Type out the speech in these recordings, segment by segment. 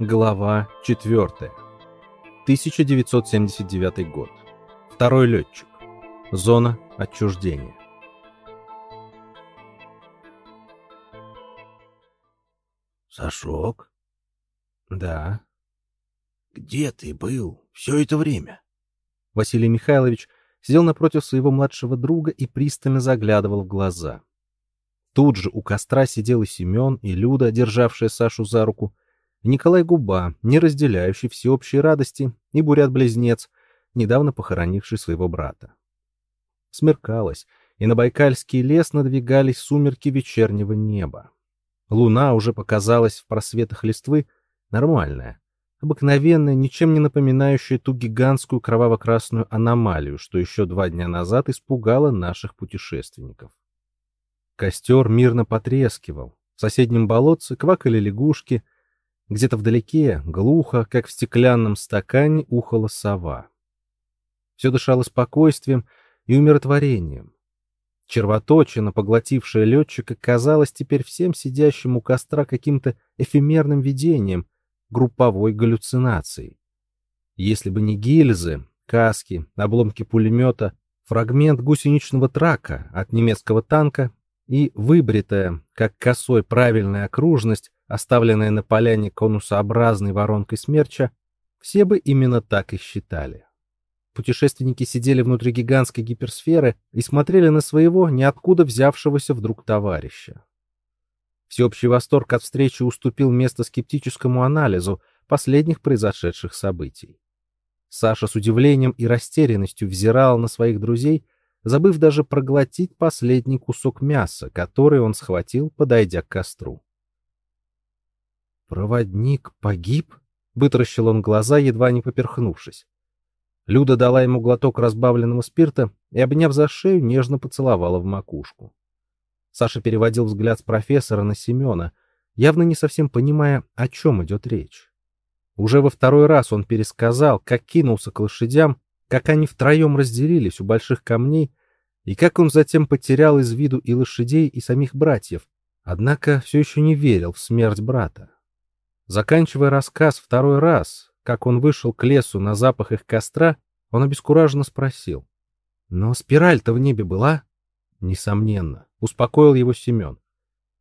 Глава 4. 1979 год. Второй летчик. Зона отчуждения. Сашок, Да. где ты был все это время? Василий Михайлович сидел напротив своего младшего друга и пристально заглядывал в глаза. Тут же у костра сидел и Семен, и Люда, державшая Сашу за руку, Николай Губа, не разделяющий всеобщей радости, и Бурят-близнец, недавно похоронивший своего брата. Смеркалось, и на Байкальский лес надвигались сумерки вечернего неба. Луна уже показалась в просветах листвы, нормальная, обыкновенная, ничем не напоминающая ту гигантскую кроваво-красную аномалию, что еще два дня назад испугала наших путешественников. Костер мирно потрескивал. В соседнем болотце квакали лягушки. Где-то вдалеке, глухо, как в стеклянном стакане, ухала сова. Все дышало спокойствием и умиротворением. Червоточина, поглотившая летчика, казалась теперь всем сидящим у костра каким-то эфемерным видением, групповой галлюцинацией. Если бы не гильзы, каски, обломки пулемета, фрагмент гусеничного трака от немецкого танка и выбритая, как косой правильная окружность, оставленная на поляне конусообразной воронкой смерча, все бы именно так и считали. Путешественники сидели внутри гигантской гиперсферы и смотрели на своего ниоткуда взявшегося вдруг товарища. Всеобщий восторг от встречи уступил место скептическому анализу последних произошедших событий. Саша с удивлением и растерянностью взирал на своих друзей, забыв даже проглотить последний кусок мяса, который он схватил, подойдя к костру. «Проводник погиб?» — вытаращил он глаза, едва не поперхнувшись. Люда дала ему глоток разбавленного спирта и, обняв за шею, нежно поцеловала в макушку. Саша переводил взгляд с профессора на Семена, явно не совсем понимая, о чем идет речь. Уже во второй раз он пересказал, как кинулся к лошадям, как они втроем разделились у больших камней, и как он затем потерял из виду и лошадей, и самих братьев, однако все еще не верил в смерть брата. Заканчивая рассказ второй раз, как он вышел к лесу на запах их костра, он обескураженно спросил. «Но спираль-то в небе была?» «Несомненно», — успокоил его Семен.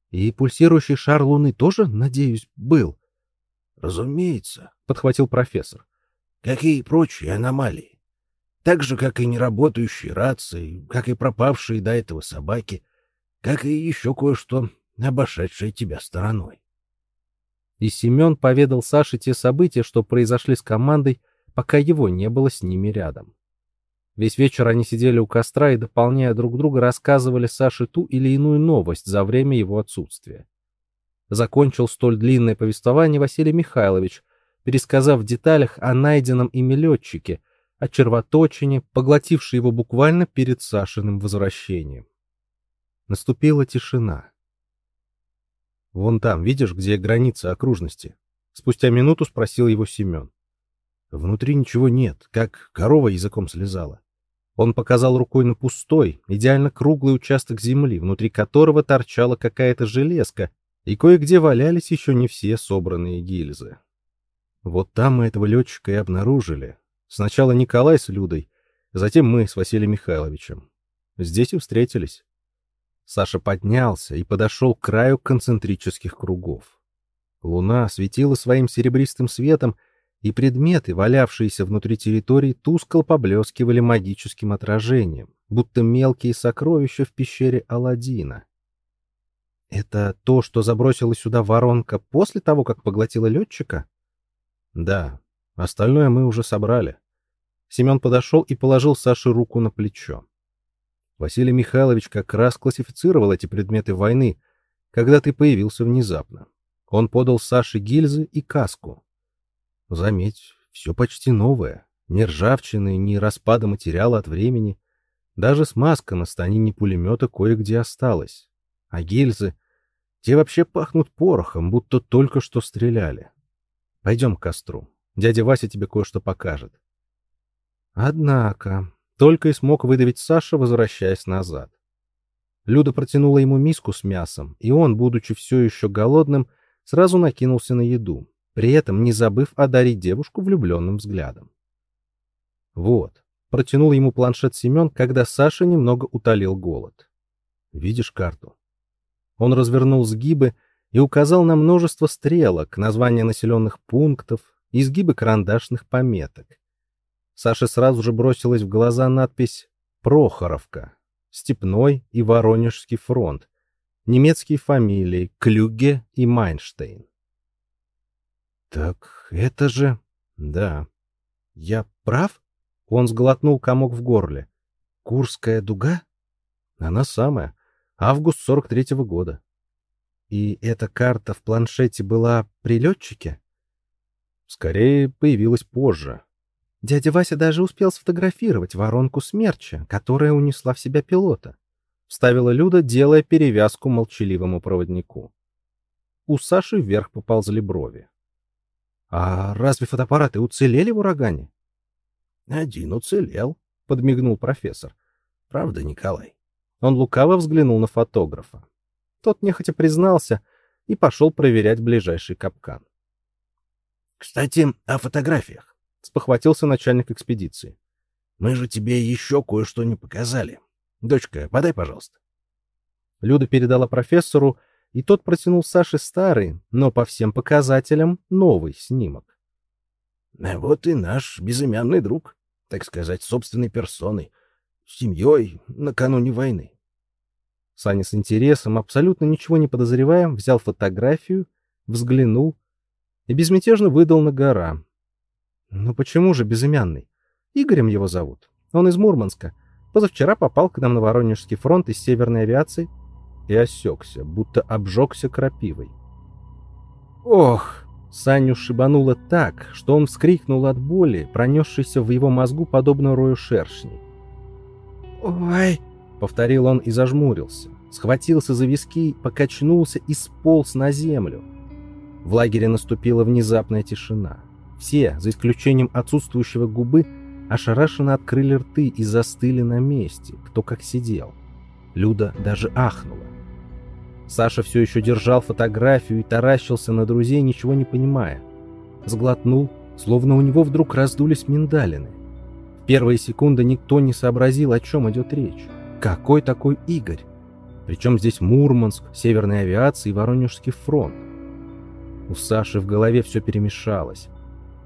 «И пульсирующий шар Луны тоже, надеюсь, был?» Разумеется, — подхватил профессор. как и прочие аномалии. Так же, как и неработающие рации, как и пропавшие до этого собаки, как и еще кое-что, обошедшее тебя стороной. И Семен поведал Саше те события, что произошли с командой, пока его не было с ними рядом. Весь вечер они сидели у костра и, дополняя друг друга, рассказывали Саше ту или иную новость за время его отсутствия. Закончил столь длинное повествование Василий Михайлович, пересказав в деталях о найденном ими летчике, о червоточине, поглотившей его буквально перед Сашиным возвращением. Наступила тишина. «Вон там, видишь, где граница окружности?» Спустя минуту спросил его Семен. Внутри ничего нет, как корова языком слезала. Он показал рукой на пустой, идеально круглый участок земли, внутри которого торчала какая-то железка, и кое-где валялись еще не все собранные гильзы. Вот там мы этого летчика и обнаружили. Сначала Николай с Людой, затем мы с Василием Михайловичем. Здесь и встретились. Саша поднялся и подошел к краю концентрических кругов. Луна светила своим серебристым светом, и предметы, валявшиеся внутри территории, тускло поблескивали магическим отражением, будто мелкие сокровища в пещере Аладдина. Это то, что забросила сюда воронка после того, как поглотила летчика? Да, остальное мы уже собрали. Семен подошел и положил Саше руку на плечо. Василий Михайлович как раз классифицировал эти предметы войны, когда ты появился внезапно. Он подал Саше гильзы и каску. Заметь, все почти новое. Ни ржавчины, ни распада материала от времени. Даже смазка на станине пулемета кое-где осталась. А гильзы... Те вообще пахнут порохом, будто только что стреляли. Пойдем к костру. Дядя Вася тебе кое-что покажет. Однако, только и смог выдавить Саша, возвращаясь назад. Люда протянула ему миску с мясом, и он, будучи все еще голодным, сразу накинулся на еду. при этом не забыв одарить девушку влюбленным взглядом. Вот, протянул ему планшет Семен, когда Саша немного утолил голод. Видишь карту? Он развернул сгибы и указал на множество стрелок, названия населенных пунктов, изгибы карандашных пометок. Саше сразу же бросилась в глаза надпись «Прохоровка», «Степной» и «Воронежский фронт», немецкие фамилии Клюге и Майнштейн. «Так это же...» «Да». «Я прав?» Он сглотнул комок в горле. «Курская дуга?» «Она самая. Август 43-го года». «И эта карта в планшете была при летчике?» «Скорее, появилась позже. Дядя Вася даже успел сфотографировать воронку смерча, которая унесла в себя пилота. Вставила Люда, делая перевязку молчаливому проводнику. У Саши вверх поползли брови. «А разве фотоаппараты уцелели в урагане?» «Один уцелел», — подмигнул профессор. «Правда, Николай?» Он лукаво взглянул на фотографа. Тот нехотя признался и пошел проверять ближайший капкан. «Кстати, о фотографиях спохватился начальник экспедиции. Мы же тебе еще кое-что не показали. Дочка, подай, пожалуйста. Люда передала профессору, и тот протянул Саше старый, но по всем показателям новый снимок. А вот и наш безымянный друг, так сказать, собственной персоной, с семьей накануне войны. Саня с интересом, абсолютно ничего не подозревая, взял фотографию, взглянул и безмятежно выдал на гора, ну почему же безымянный? Игорем его зовут. Он из Мурманска. Позавчера попал к нам на Воронежский фронт из северной авиации и осекся, будто обжегся крапивой. Ох! Саню шибануло так, что он вскрикнул от боли, пронесшейся в его мозгу подобно рою шершней. «Ой!» — повторил он и зажмурился. Схватился за виски, покачнулся и сполз на землю. В лагере наступила внезапная тишина. Все, за исключением отсутствующего губы, ошарашенно открыли рты и застыли на месте, кто как сидел. Люда даже ахнула. Саша все еще держал фотографию и таращился на друзей, ничего не понимая. Сглотнул, словно у него вдруг раздулись миндалины. В первые секунды никто не сообразил, о чем идет речь. Какой такой Игорь? Причем здесь Мурманск, Северная авиация и Воронежский фронт. У Саши в голове все перемешалось.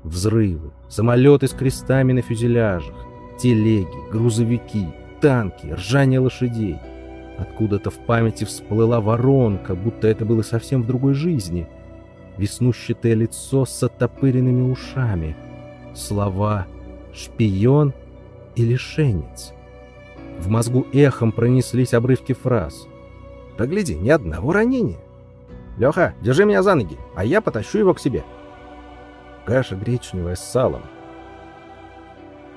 Взрывы, самолеты с крестами на фюзеляжах, телеги, грузовики, танки, ржание лошадей. Откуда-то в памяти всплыла воронка, будто это было совсем в другой жизни. Веснущатое лицо с оттопыренными ушами. Слова «шпион» и «лишенец». В мозгу эхом пронеслись обрывки фраз. «Погляди, ни одного ранения. Леха, держи меня за ноги, а я потащу его к себе» каша гречневая с салом.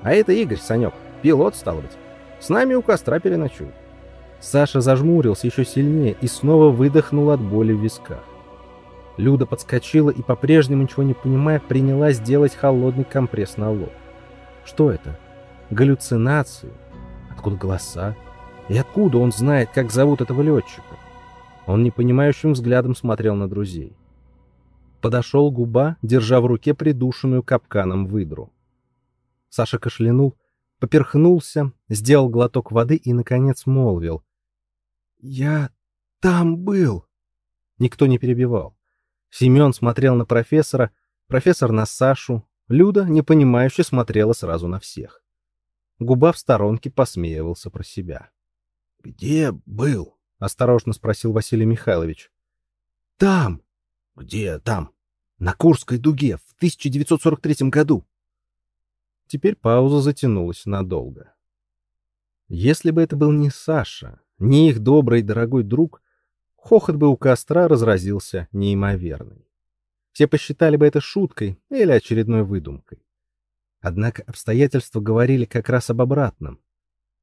А это Игорь, Санек, пилот, стал быть. С нами у костра переночует. Саша зажмурился еще сильнее и снова выдохнул от боли в висках. Люда подскочила и, по-прежнему ничего не понимая, принялась делать холодный компресс на лоб. Что это? Галлюцинации? Откуда голоса? И откуда он знает, как зовут этого летчика? Он непонимающим взглядом смотрел на друзей. Подошел губа, держа в руке придушенную капканом выдру. Саша кашлянул, поперхнулся, сделал глоток воды и, наконец, молвил. «Я там был!» Никто не перебивал. Семен смотрел на профессора, профессор на Сашу, Люда, непонимающе, смотрела сразу на всех. Губа в сторонке посмеивался про себя. «Где был?» — осторожно спросил Василий Михайлович. «Там!» Где там? На Курской дуге в 1943 году. Теперь пауза затянулась надолго. Если бы это был не Саша, не их добрый дорогой друг, хохот бы у костра разразился неимоверный. Все посчитали бы это шуткой или очередной выдумкой. Однако обстоятельства говорили как раз об обратном.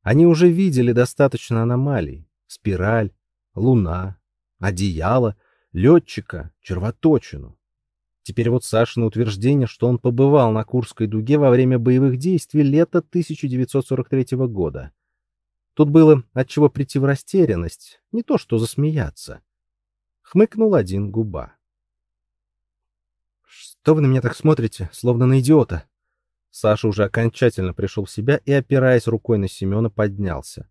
Они уже видели достаточно аномалий. Спираль, луна, одеяло — летчика, червоточину. Теперь вот Сашина утверждение, что он побывал на Курской дуге во время боевых действий лета 1943 года. Тут было от чего прийти в растерянность, не то что засмеяться. Хмыкнул один губа. Что вы на меня так смотрите, словно на идиота?» Саша уже окончательно пришел в себя и, опираясь рукой на Семена, поднялся.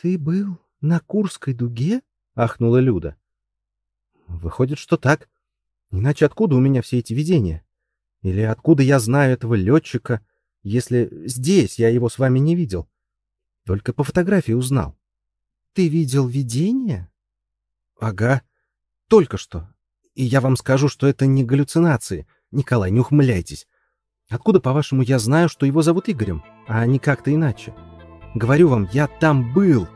«Ты был на Курской дуге?» — ахнула Люда. «Выходит, что так. Иначе откуда у меня все эти видения? Или откуда я знаю этого летчика, если здесь я его с вами не видел? Только по фотографии узнал». «Ты видел видение?» «Ага. Только что. И я вам скажу, что это не галлюцинации. Николай, не ухмыляйтесь. Откуда, по-вашему, я знаю, что его зовут Игорем, а не как-то иначе? Говорю вам, я там был.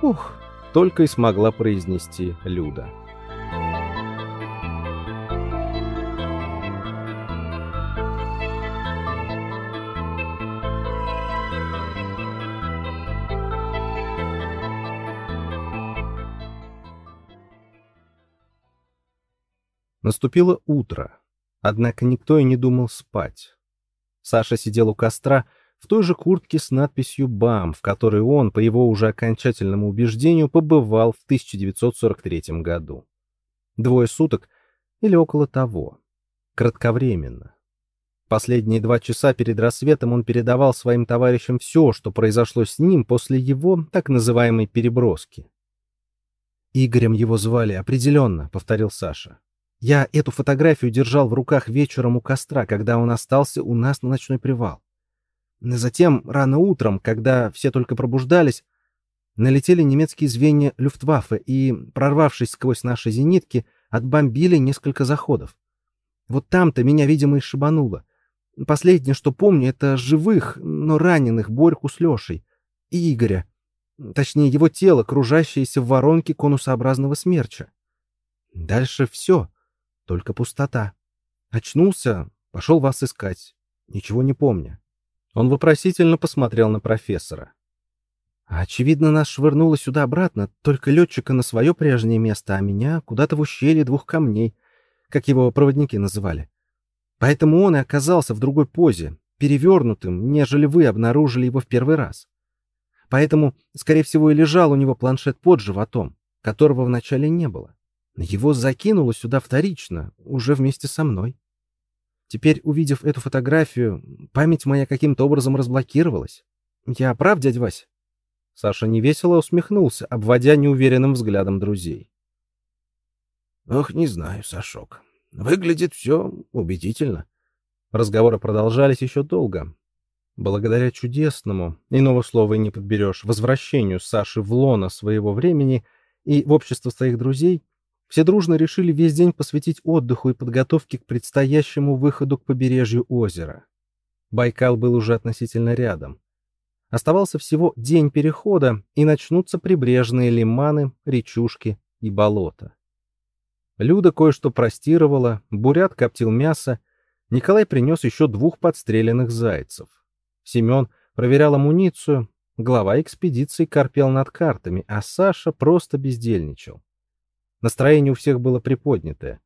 Ух, только и смогла произнести Люда. Наступило утро. Однако никто и не думал спать. Саша сидел у костра в той же куртке с надписью «БАМ», в которой он, по его уже окончательному убеждению, побывал в 1943 году. Двое суток или около того. Кратковременно. Последние два часа перед рассветом он передавал своим товарищам все, что произошло с ним после его так называемой переброски. «Игорем его звали, определенно», — повторил Саша. Я эту фотографию держал в руках вечером у костра, когда он остался у нас на ночной привал. Затем, рано утром, когда все только пробуждались, налетели немецкие звенья Люфтваффе и, прорвавшись сквозь наши зенитки, отбомбили несколько заходов. Вот там-то меня, видимо, и шибануло. Последнее, что помню, это живых, но раненых Борьку с Лешей и Игоря. Точнее, его тело, кружащееся в воронке конусообразного смерча. Дальше все. Только пустота. Очнулся, пошел вас искать. Ничего не помню. Он вопросительно посмотрел на профессора. Очевидно, нас швырнуло сюда обратно, только летчика на свое прежнее место, а меня куда-то в ущелье двух камней, как его проводники называли. Поэтому он и оказался в другой позе, перевернутым, нежели вы обнаружили его в первый раз. Поэтому, скорее всего, и лежал у него планшет под животом, которого вначале не было. Его закинуло сюда вторично, уже вместе со мной. Теперь, увидев эту фотографию, память моя каким-то образом разблокировалась. Я прав, дядь Вась? Саша невесело усмехнулся, обводя неуверенным взглядом друзей. Ох, не знаю, Сашок. Выглядит все убедительно. Разговоры продолжались еще долго. Благодаря чудесному, иного слова и не подберешь, возвращению Саши в лоно своего времени и в общество своих друзей, все дружно решили весь день посвятить отдыху и подготовке к предстоящему выходу к побережью озера. Байкал был уже относительно рядом. Оставался всего день перехода, и начнутся прибрежные лиманы, речушки и болота. Люда кое-что простировала, Бурят коптил мясо, Николай принес еще двух подстреленных зайцев. Семен проверял амуницию, глава экспедиции корпел над картами, а Саша просто бездельничал. Настроение у всех было приподнятое.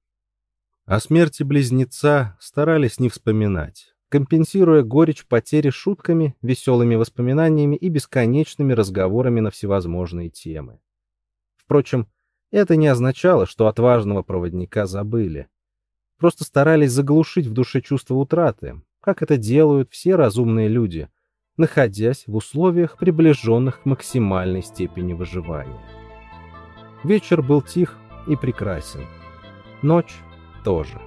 О смерти близнеца старались не вспоминать, компенсируя горечь потери шутками, веселыми воспоминаниями и бесконечными разговорами на всевозможные темы. Впрочем, это не означало, что отважного проводника забыли. Просто старались заглушить в душе чувство утраты, как это делают все разумные люди, находясь в условиях, приближенных к максимальной степени выживания. Вечер был тих, и прекрасен. Ночь тоже.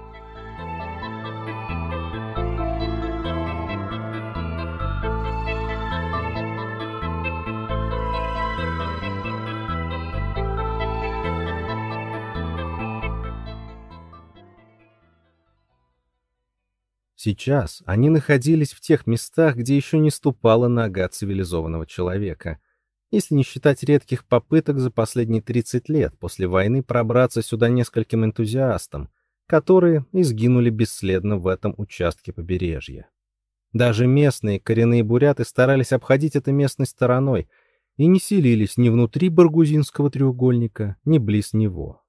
Сейчас они находились в тех местах, где еще не ступала нога цивилизованного человека — если не считать редких попыток за последние 30 лет после войны пробраться сюда нескольким энтузиастам, которые изгинули бесследно в этом участке побережья. Даже местные коренные буряты старались обходить эту местность стороной и не селились ни внутри Баргузинского треугольника, ни близ него.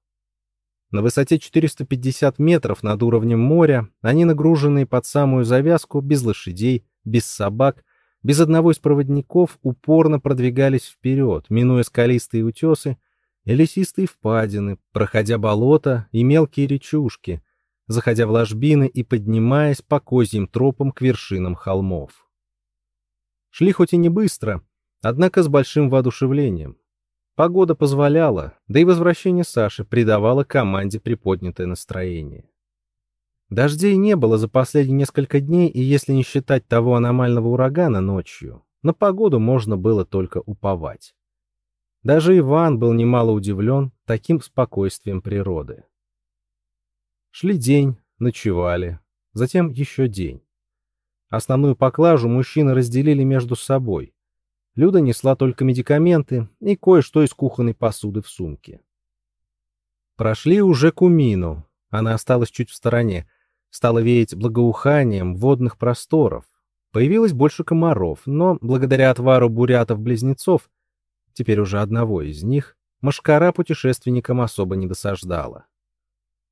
На высоте 450 метров над уровнем моря они, нагруженные под самую завязку, без лошадей, без собак, без одного из проводников упорно продвигались вперед, минуя скалистые утесы и лесистые впадины, проходя болота и мелкие речушки, заходя в ложбины и поднимаясь по козьим тропам к вершинам холмов. Шли хоть и не быстро, однако с большим воодушевлением. Погода позволяла, да и возвращение Саши придавало команде приподнятое настроение. Дождей не было за последние несколько дней, и если не считать того аномального урагана ночью, на погоду можно было только уповать. Даже Иван был немало удивлен таким спокойствием природы. Шли день, ночевали, затем еще день. Основную поклажу мужчины разделили между собой. Люда несла только медикаменты и кое-что из кухонной посуды в сумке. Прошли уже Кумину, она осталась чуть в стороне, стала веять благоуханием водных просторов. Появилось больше комаров, но благодаря отвару бурятов-близнецов, теперь уже одного из них, машкара путешественникам особо не досаждала.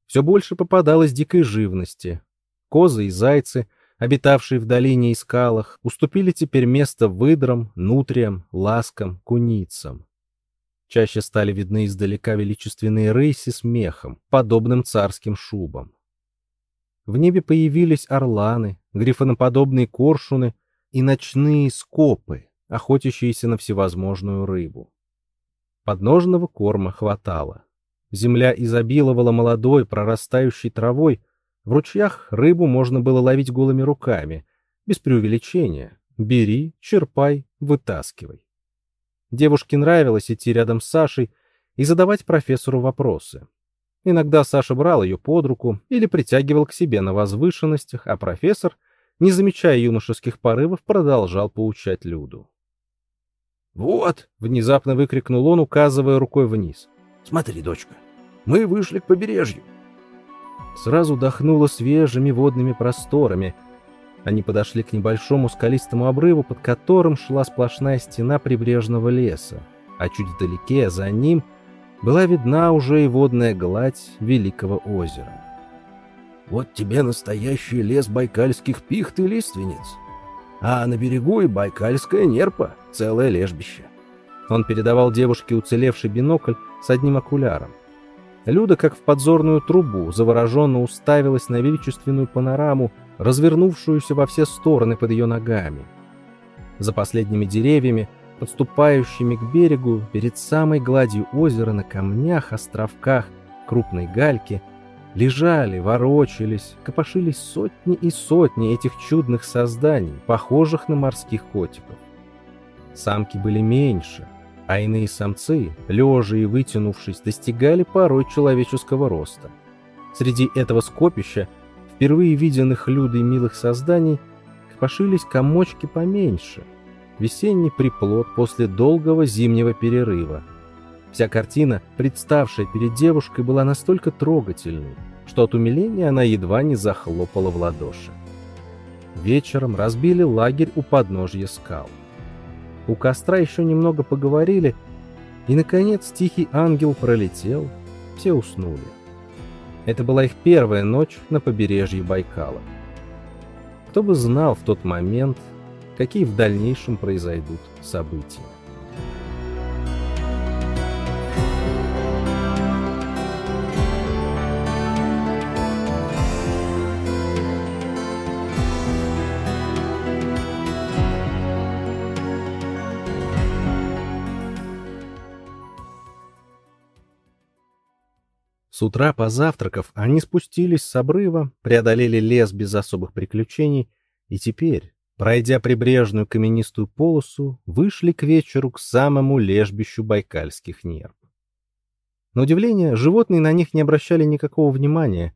Все больше попадалось дикой живности. Козы и зайцы — обитавшие в долине и скалах, уступили теперь место выдрам, нутриям, ласкам, куницам. Чаще стали видны издалека величественные рыси с мехом, подобным царским шубам. В небе появились орланы, грифоноподобные коршуны и ночные скопы, охотящиеся на всевозможную рыбу. Подножного корма хватало. Земля изобиловала молодой, прорастающей травой, в ручьях рыбу можно было ловить голыми руками, без преувеличения. Бери, черпай, вытаскивай. Девушке нравилось идти рядом с Сашей и задавать профессору вопросы. Иногда Саша брал ее под руку или притягивал к себе на возвышенностях, а профессор, не замечая юношеских порывов, продолжал поучать Люду. «Вот!» — внезапно выкрикнул он, указывая рукой вниз. «Смотри, дочка, мы вышли к побережью сразу дохнуло свежими водными просторами. Они подошли к небольшому скалистому обрыву, под которым шла сплошная стена прибрежного леса, а чуть вдалеке, за ним, была видна уже и водная гладь Великого озера. «Вот тебе настоящий лес байкальских пихт и лиственниц, а на берегу и байкальская нерпа, целое лежбище». Он передавал девушке уцелевший бинокль с одним окуляром. Люда, как в подзорную трубу, завороженно уставилась на величественную панораму, развернувшуюся во все стороны под ее ногами. За последними деревьями, подступающими к берегу, перед самой гладью озера на камнях, островках, крупной гальки, лежали, ворочались, копошились сотни и сотни этих чудных созданий, похожих на морских котиков. Самки были меньше — а иные самцы, лежа и вытянувшись, достигали порой человеческого роста. Среди этого скопища, впервые виденных людой милых созданий, копошились комочки поменьше, весенний приплод после долгого зимнего перерыва. Вся картина, представшая перед девушкой, была настолько трогательной, что от умиления она едва не захлопала в ладоши. Вечером разбили лагерь у подножья скал. У костра еще немного поговорили, и, наконец, тихий ангел пролетел, все уснули. Это была их первая ночь на побережье Байкала. Кто бы знал в тот момент, какие в дальнейшем произойдут события. С утра, позавтракав, они спустились с обрыва, преодолели лес без особых приключений и теперь, пройдя прибрежную каменистую полосу, вышли к вечеру к самому лежбищу байкальских нерв. На удивление, животные на них не обращали никакого внимания,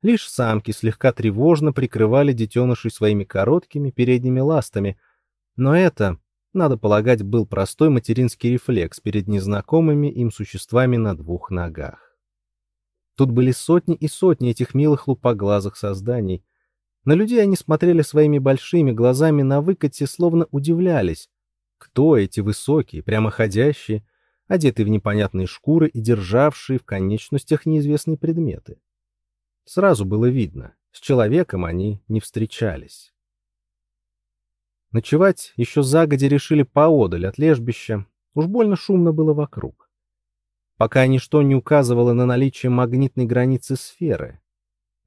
лишь самки слегка тревожно прикрывали детенышей своими короткими передними ластами, но это, надо полагать, был простой материнский рефлекс перед незнакомыми им существами на двух ногах. Тут были сотни и сотни этих милых лупоглазых созданий. На людей они смотрели своими большими глазами на выкате, словно удивлялись. Кто эти высокие, прямоходящие, одетые в непонятные шкуры и державшие в конечностях неизвестные предметы? Сразу было видно, с человеком они не встречались. Ночевать еще загодя решили поодаль от лежбища, уж больно шумно было вокруг пока ничто не указывало на наличие магнитной границы сферы.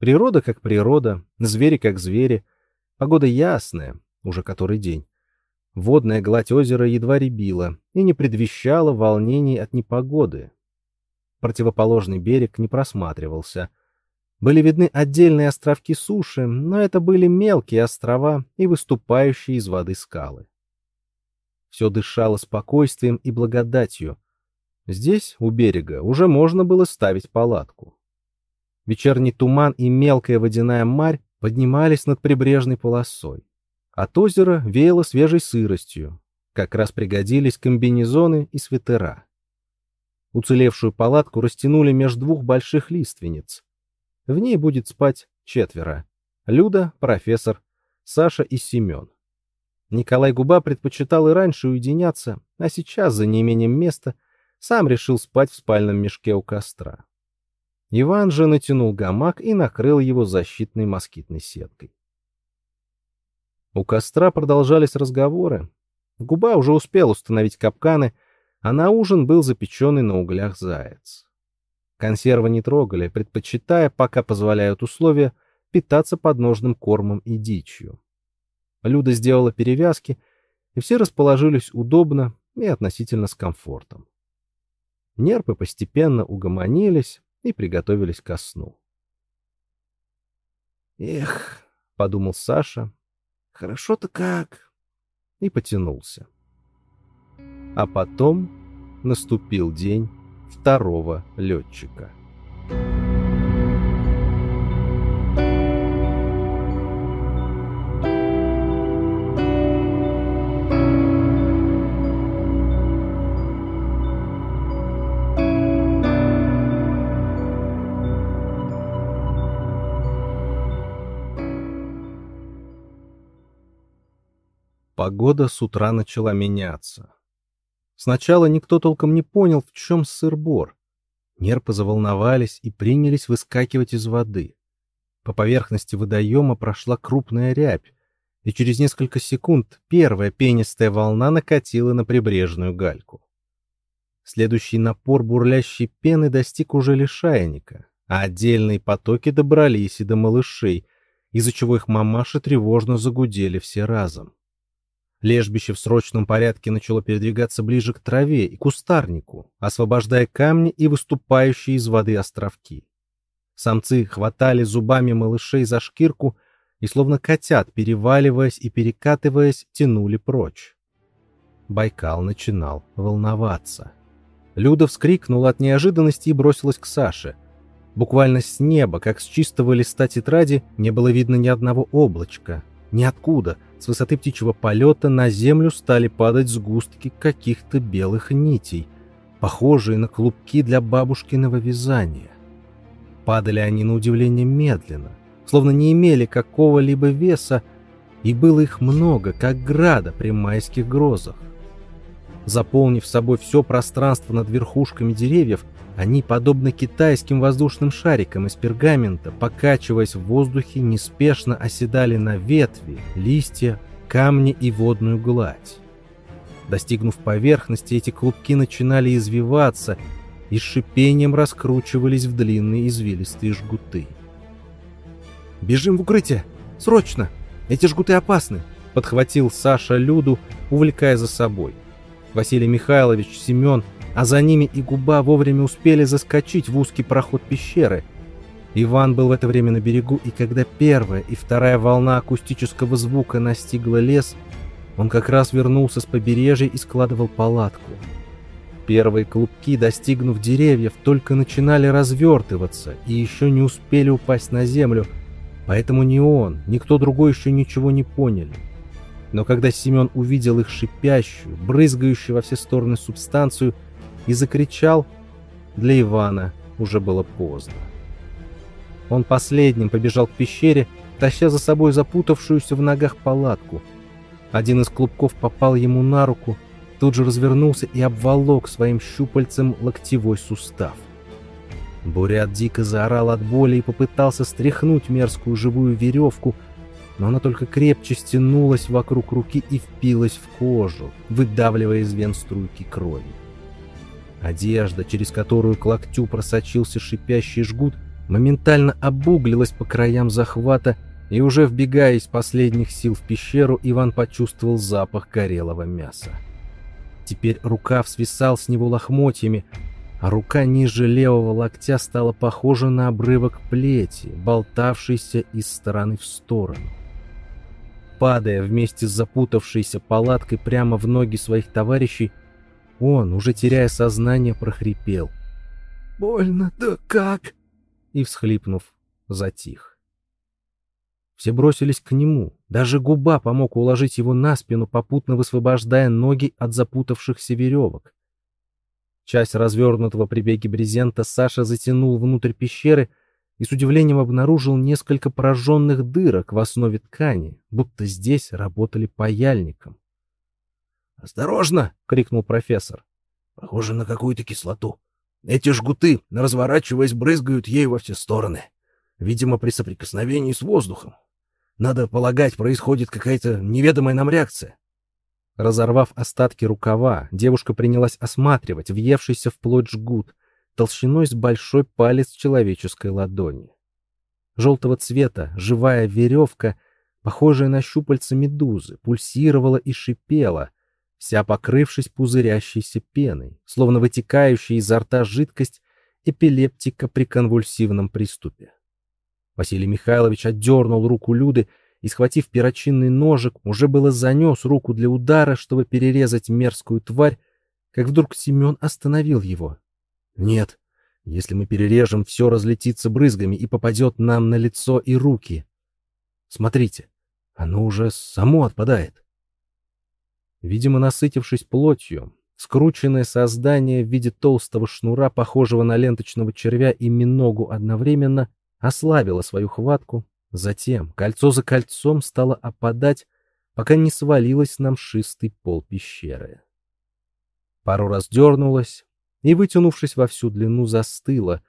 Природа как природа, звери как звери. Погода ясная, уже который день. Водная гладь озера едва рябила и не предвещала волнений от непогоды. Противоположный берег не просматривался. Были видны отдельные островки суши, но это были мелкие острова и выступающие из воды скалы. Все дышало спокойствием и благодатью. Здесь, у берега, уже можно было ставить палатку. Вечерний туман и мелкая водяная марь поднимались над прибрежной полосой. От озера веяло свежей сыростью. Как раз пригодились комбинезоны и свитера. Уцелевшую палатку растянули между двух больших лиственниц. В ней будет спать четверо. Люда, профессор, Саша и Семен. Николай Губа предпочитал и раньше уединяться, а сейчас, за неимением места, сам решил спать в спальном мешке у костра. Иван же натянул гамак и накрыл его защитной москитной сеткой. У костра продолжались разговоры. Губа уже успел установить капканы, а на ужин был запеченный на углях заяц. Консервы не трогали, предпочитая, пока позволяют условия, питаться подножным кормом и дичью. Люда сделала перевязки, и все расположились удобно и относительно с комфортом. Нерпы постепенно угомонились и приготовились ко сну. «Эх», — подумал Саша, — «хорошо-то как!» и потянулся. А потом наступил день второго летчика. Погода с утра начала меняться. Сначала никто толком не понял, в чем сыр-бор. Нерпы заволновались и принялись выскакивать из воды. По поверхности водоема прошла крупная рябь, и через несколько секунд первая пенистая волна накатила на прибрежную гальку. Следующий напор бурлящей пены достиг уже лишайника, а отдельные потоки добрались и до малышей, из-за чего их мамаши тревожно загудели все разом. Лежбище в срочном порядке начало передвигаться ближе к траве и кустарнику, освобождая камни и выступающие из воды островки. Самцы хватали зубами малышей за шкирку и, словно котят, переваливаясь и перекатываясь, тянули прочь. Байкал начинал волноваться. Люда вскрикнула от неожиданности и бросилась к Саше. Буквально с неба, как с чистого листа тетради, не было видно ни одного облачка. Ниоткуда — с высоты птичьего полета на землю стали падать сгустки каких-то белых нитей, похожие на клубки для бабушкиного вязания. Падали они на удивление медленно, словно не имели какого-либо веса, и было их много, как града при майских грозах. Заполнив собой все пространство над верхушками деревьев, они, подобно китайским воздушным шарикам из пергамента, покачиваясь в воздухе, неспешно оседали на ветви, листья, камни и водную гладь. Достигнув поверхности, эти клубки начинали извиваться и с шипением раскручивались в длинные извилистые жгуты. «Бежим в укрытие! Срочно! Эти жгуты опасны!» — подхватил Саша Люду, увлекая за собой. Василий Михайлович, Семен а за ними и губа вовремя успели заскочить в узкий проход пещеры. Иван был в это время на берегу, и когда первая и вторая волна акустического звука настигла лес, он как раз вернулся с побережья и складывал палатку. Первые клубки, достигнув деревьев, только начинали развертываться и еще не успели упасть на землю, поэтому ни он, ни кто другой еще ничего не поняли. Но когда Семен увидел их шипящую, брызгающую во все стороны субстанцию, и закричал, для Ивана уже было поздно. Он последним побежал к пещере, таща за собой запутавшуюся в ногах палатку. Один из клубков попал ему на руку, тут же развернулся и обволок своим щупальцем локтевой сустав. Бурят дико заорал от боли и попытался стряхнуть мерзкую живую веревку, но она только крепче стянулась вокруг руки и впилась в кожу, выдавливая из вен струйки крови. Одежда, через которую к локтю просочился шипящий жгут, моментально обуглилась по краям захвата, и уже вбегая из последних сил в пещеру, Иван почувствовал запах горелого мяса. Теперь рукав свисал с него лохмотьями, а рука ниже левого локтя стала похожа на обрывок плети, болтавшийся из стороны в сторону. Падая вместе с запутавшейся палаткой прямо в ноги своих товарищей, он, уже теряя сознание, прохрипел. «Больно, да как?» И, всхлипнув, затих. Все бросились к нему. Даже губа помог уложить его на спину, попутно высвобождая ноги от запутавшихся веревок. Часть развернутого при беге брезента Саша затянул внутрь пещеры и с удивлением обнаружил несколько пораженных дырок в основе ткани, будто здесь работали паяльником. «Осторожно!» — крикнул профессор. «Похоже на какую-то кислоту. Эти жгуты, разворачиваясь, брызгают ею во все стороны. Видимо, при соприкосновении с воздухом. Надо полагать, происходит какая-то неведомая нам реакция. Разорвав остатки рукава, девушка принялась осматривать въевшийся в плоть жгут толщиной с большой палец человеческой ладони. Желтого цвета живая веревка, похожая на щупальца медузы, пульсировала и шипела, вся покрывшись пузырящейся пеной, словно вытекающая изо рта жидкость эпилептика при конвульсивном приступе. Василий Михайлович отдернул руку Люды и, схватив перочинный ножик, уже было занес руку для удара, чтобы перерезать мерзкую тварь, как вдруг Семен остановил его. «Нет, если мы перережем, все разлетится брызгами и попадет нам на лицо и руки. Смотрите, оно уже само отпадает». Видимо, насытившись плотью, скрученное создание в виде толстого шнура, похожего на ленточного червя и миногу одновременно, ослабило свою хватку Затем кольцо за кольцом стало опадать, пока не свалилось на мшистый пол пещеры. Пару раз дернулась и, вытянувшись во всю длину, застыла,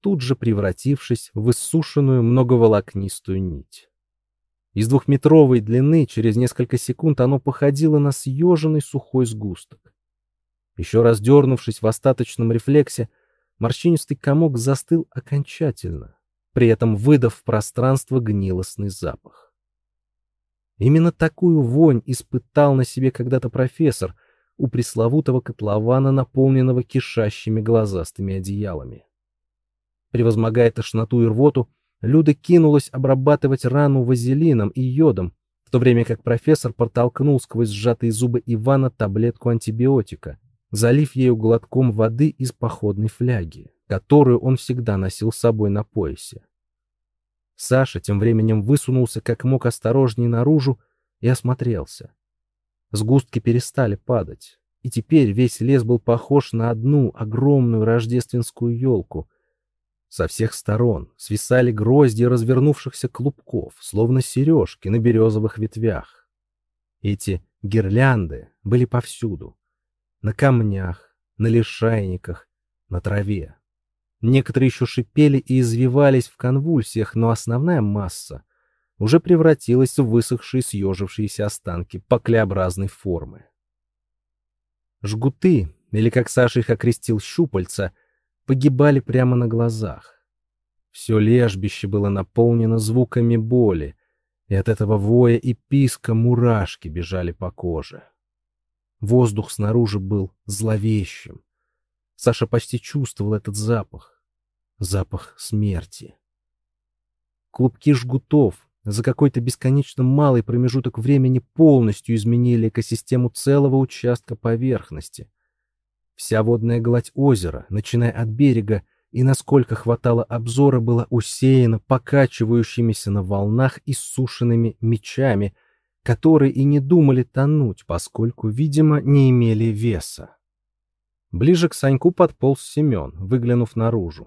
тут же превратившись в иссушенную многоволокнистую нить. Из двухметровой длины через несколько секунд оно походило на съеженный сухой сгусток. Еще раз дернувшись в остаточном рефлексе, морщинистый комок застыл окончательно, при этом выдав в пространство гнилостный запах. Именно такую вонь испытал на себе когда-то профессор у пресловутого котлована, наполненного кишащими глазастыми одеялами. Превозмогая тошноту и рвоту, Люда кинулась обрабатывать рану вазелином и йодом, в то время как профессор протолкнул сквозь сжатые зубы Ивана таблетку антибиотика, залив ею глотком воды из походной фляги, которую он всегда носил с собой на поясе. Саша тем временем высунулся как мог осторожнее наружу и осмотрелся. Сгустки перестали падать, и теперь весь лес был похож на одну огромную рождественскую елку. Со всех сторон свисали грозди развернувшихся клубков, словно сережки на березовых ветвях. Эти гирлянды были повсюду. На камнях, на лишайниках, на траве. Некоторые еще шипели и извивались в конвульсиях, но основная масса уже превратилась в высохшие съежившиеся останки поклеобразной формы. Жгуты, или как Саша их окрестил щупальца, погибали прямо на глазах. Все лежбище было наполнено звуками боли, и от этого воя и писка мурашки бежали по коже. Воздух снаружи был зловещим, Саша почти чувствовал этот запах. Запах смерти. Клубки жгутов за какой-то бесконечно малый промежуток времени полностью изменили экосистему целого участка поверхности. Вся водная гладь озера, начиная от берега и насколько хватало обзора, была усеяна покачивающимися на волнах иссушенными мечами, которые и не думали тонуть, поскольку, видимо, не имели веса. Ближе к Саньку подполз Семен, выглянув наружу.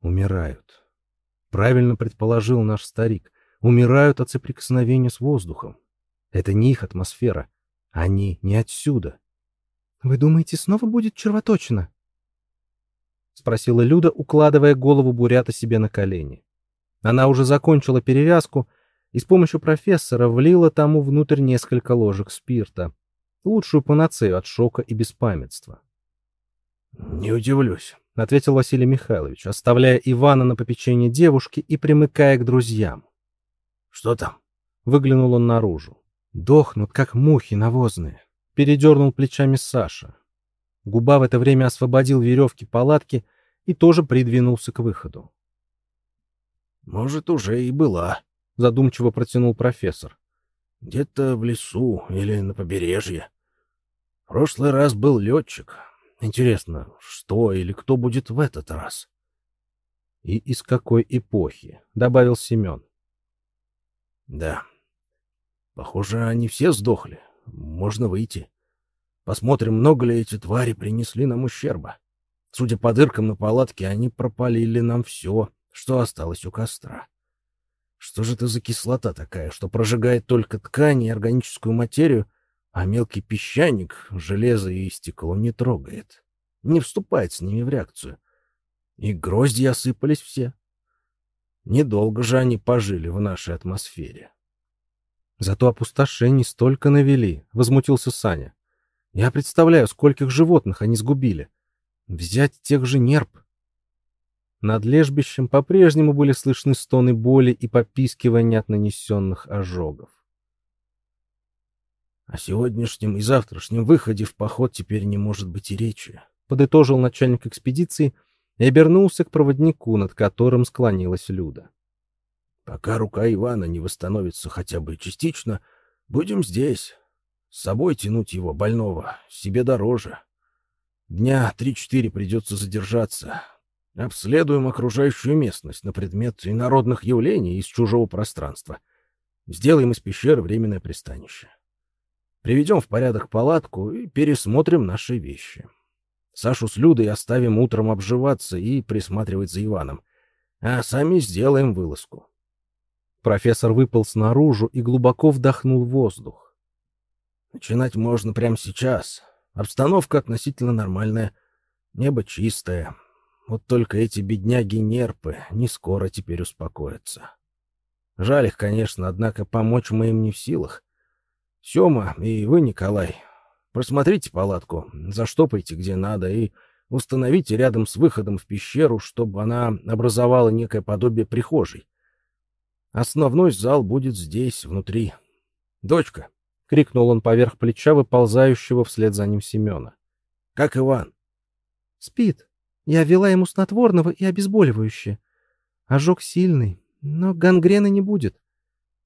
Умирают. Правильно предположил наш старик. Умирают от соприкосновения с воздухом. Это не их атмосфера. Они не отсюда. «Вы думаете, снова будет червоточина?» — спросила Люда, укладывая голову бурята себе на колени. Она уже закончила перевязку и с помощью профессора влила тому внутрь несколько ложек спирта лучшую панацею от шока и беспамятства. Не удивлюсь. — ответил Василий Михайлович, оставляя Ивана на попечение девушки и примыкая к друзьям. «Что там?» — выглянул он наружу. «Дохнут, как мухи навозные», — передернул плечами Саша. Губа в это время освободил веревки палатки и тоже придвинулся к выходу. «Может, уже и была», — задумчиво протянул профессор. «Где-то в лесу или на побережье. В прошлый раз был летчик. Интересно, что или кто будет в этот раз?» «И из какой эпохи?» — добавил Семен. «Да. Похоже, они все сдохли. Можно выйти. Посмотрим, много ли эти твари принесли нам ущерба. Судя по дыркам на палатке, они пропалили нам все, что осталось у костра. Что же это за кислота такая, что прожигает только ткань и органическую материю, а мелкий песчаник, железо и стекло не трогает, не вступает с ними в реакцию? И грозди осыпались все. Недолго же они пожили в нашей атмосфере. Зато опустошений столько навели, — возмутился Саня. Я представляю, скольких животных они сгубили. Взять тех же нерп. Над лежбищем по-прежнему были слышны стоны боли и попискивания от нанесенных ожогов. О сегодняшнем и завтрашнем выходе в поход теперь не может быть и речи, подытожил начальник экспедиции и обернулся к проводнику, над которым склонилась Люда. Пока рука Ивана не восстановится хотя бы частично, будем здесь. С собой тянуть его, больного, себе дороже. Дня три-четыре придется задержаться, Обследуем окружающую местность на предмет инородных явлений из чужого пространства. Сделаем из пещеры временное пристанище. Приведем в порядок палатку и пересмотрим наши вещи. Сашу с Людой оставим утром обживаться и присматривать за Иваном, а сами сделаем вылазку. Профессор выпал снаружи и глубоко вдохнул воздух. Начинать можно прямо сейчас. Обстановка относительно нормальная, небо чистое, вот только эти бедняги-нерпы не скоро теперь успокоятся. Жаль их, конечно, однако помочь мы им не в силах. Сёма и вы, Николай, просмотрите палатку, заштопайте где надо и установите рядом с выходом в пещеру, чтобы она образовала некое подобие прихожей. Основной зал будет здесь, внутри. «Дочка!» — крикнул он поверх плеча выползающего вслед за ним Семена. «Как Иван?» «Спит», я ввела ему снотворного и обезболивающее. Ожог сильный, но гангрены не будет.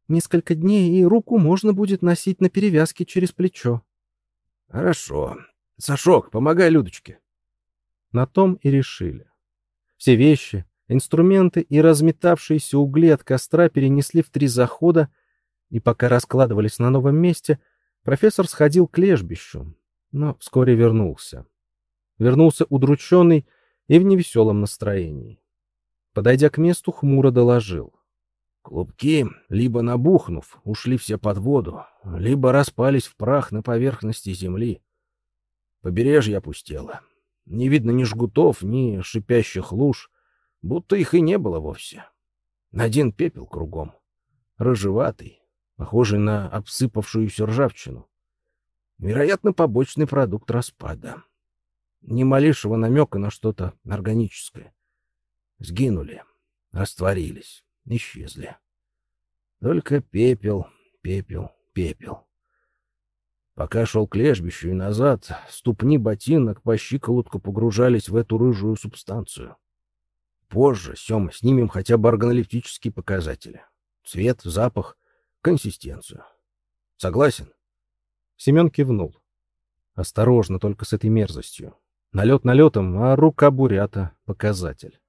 Несколько дней, и руку можно будет носить на перевязке через плечо. — Хорошо. Сашок, помогай Людочке. На том и решили. Все вещи, инструменты и разметавшиеся угли от костра перенесли в три захода, и пока раскладывались на новом месте, профессор сходил к лежбищу, но вскоре вернулся. Вернулся удрученный и в невеселом настроении. Подойдя к месту, хмуро доложил. Клубки, либо набухнув, ушли все под воду, либо распались в прах на поверхности земли. Побережье опустело. Не видно ни жгутов, ни шипящих луж, будто их и не было вовсе. Один пепел кругом, рыжеватый, похожий на обсыпавшуюся ржавчину. Вероятно, побочный продукт распада ни малейшего намека на что-то органическое. Сгинули, растворились, исчезли. Только пепел, пепел, пепел. Пока шел к лежбищу и назад, ступни ботинок по щиколотку погружались в эту рыжую субстанцию. Позже, Сема, снимем хотя бы органолептические показатели. Цвет, запах, консистенцию. Согласен? Семен кивнул. Осторожно только с этой мерзостью. Налет налетом, а рука бурята — показатель.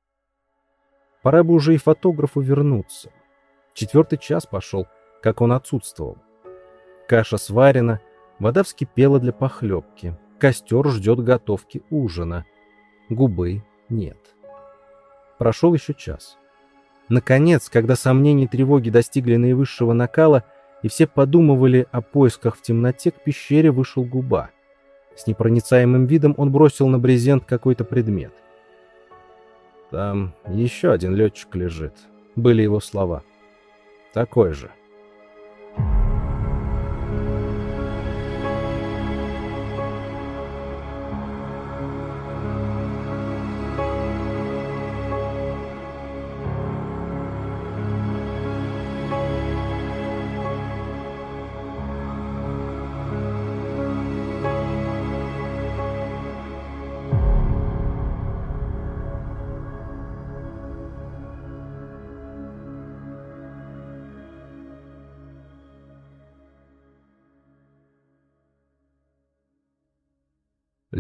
Пора бы уже и фотографу вернуться. Четвертый час пошел, как он отсутствовал. Каша сварена, вода вскипела для похлебки, костер ждет готовки ужина. Губы нет. Прошел еще час. Наконец, когда сомнения и тревоги достигли наивысшего накала, и все подумывали о поисках в темноте, к пещере вышел губа — с непроницаемым видом он бросил на брезент какой-то предмет. «Там еще один летчик лежит», — были его слова. «Такой же».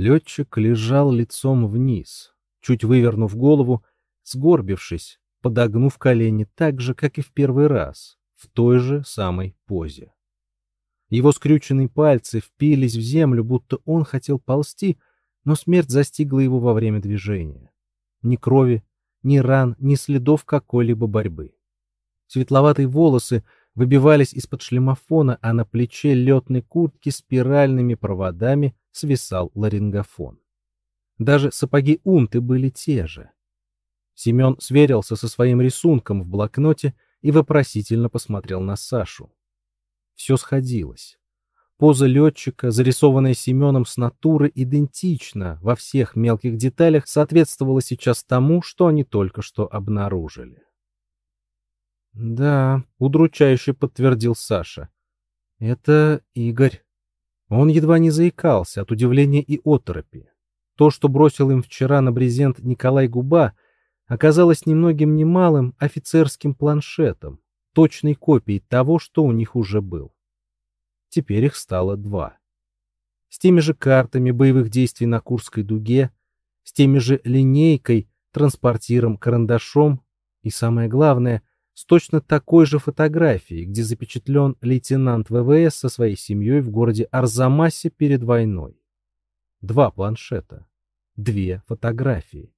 Летчик лежал лицом вниз, чуть вывернув голову, сгорбившись, подогнув колени так же, как и в первый раз, в той же самой позе. Его скрюченные пальцы впились в землю, будто он хотел ползти, но смерть застигла его во время движения. Ни крови, ни ран, ни следов какой-либо борьбы. Светловатые волосы выбивались из-под шлемофона, а на плече летной куртки спиральными проводами свисал ларингофон. Даже сапоги унты были те же. Семен сверился со своим рисунком в блокноте и вопросительно посмотрел на Сашу. Все сходилось. Поза летчика, зарисованная Семеном с натуры, идентична во всех мелких деталях, соответствовала сейчас тому, что они только что обнаружили. «Да», — удручающе подтвердил Саша. «Это Игорь». Он едва не заикался от удивления и оторопи. То, что бросил им вчера на брезент Николай Губа, оказалось немногим немалым офицерским планшетом, точной копией того, что у них уже был. Теперь их стало два. С теми же картами боевых действий на Курской дуге, с теми же линейкой, транспортиром, карандашом и, самое главное, с точно такой же фотографией, где запечатлен лейтенант ВВС со своей семьей в городе Арзамасе перед войной. Два планшета, две фотографии.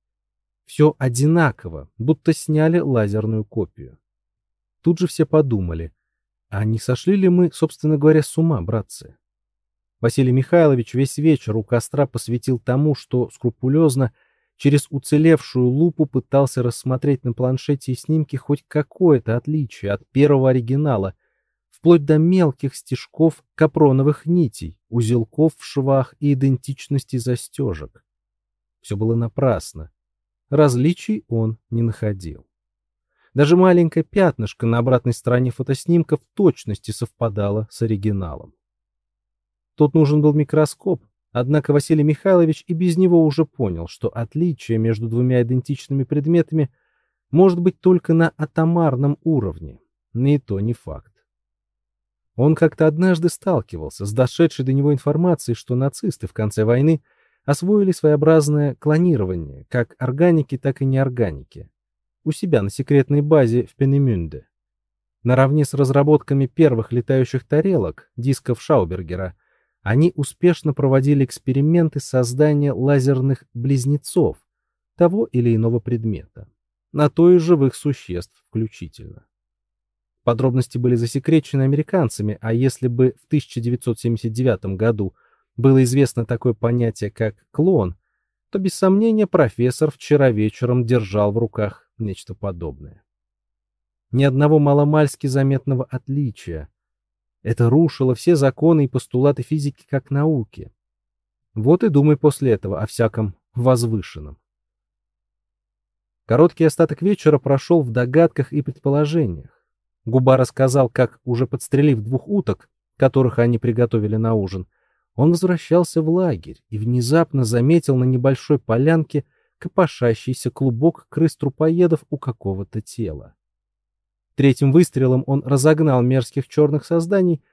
Все одинаково, будто сняли лазерную копию. Тут же все подумали, а не сошли ли мы, собственно говоря, с ума, братцы? Василий Михайлович весь вечер у костра посвятил тому, что скрупулезно через уцелевшую лупу пытался рассмотреть на планшете и снимке хоть какое-то отличие от первого оригинала, вплоть до мелких стежков капроновых нитей, узелков в швах и идентичности застежек. Все было напрасно. Различий он не находил. Даже маленькое пятнышко на обратной стороне фотоснимка в точности совпадало с оригиналом. Тут нужен был микроскоп, Однако Василий Михайлович и без него уже понял, что отличие между двумя идентичными предметами может быть только на атомарном уровне, и то не факт. Он как-то однажды сталкивался с дошедшей до него информацией, что нацисты в конце войны освоили своеобразное клонирование, как органики, так и неорганики, у себя на секретной базе в Пенемюнде. Наравне с разработками первых летающих тарелок, дисков Шаубергера, они успешно проводили эксперименты создания лазерных близнецов того или иного предмета, на то и живых существ включительно. Подробности были засекречены американцами, а если бы в 1979 году было известно такое понятие, как клон, то без сомнения профессор вчера вечером держал в руках нечто подобное. Ни одного маломальски заметного отличия, это рушило все законы и постулаты физики как науки. Вот и думай после этого о всяком возвышенном. Короткий остаток вечера прошел в догадках и предположениях. Губа рассказал, как, уже подстрелив двух уток, которых они приготовили на ужин, он возвращался в лагерь и внезапно заметил на небольшой полянке копошащийся клубок крыс-трупоедов у какого-то тела. Третьим выстрелом он разогнал мерзких черных созданий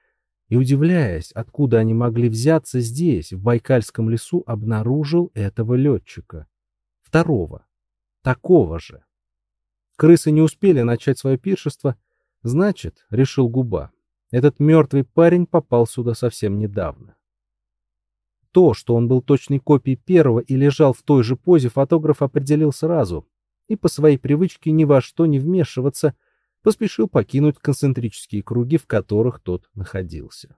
и, удивляясь, откуда они могли взяться здесь, в Байкальском лесу, обнаружил этого летчика. Второго. Такого же. Крысы не успели начать свое пиршество, значит, решил Губа, этот мертвый парень попал сюда совсем недавно. То, что он был точной копией первого и лежал в той же позе, фотограф определил сразу и по своей привычке ни во что не вмешиваться – поспешил покинуть концентрические круги, в которых тот находился.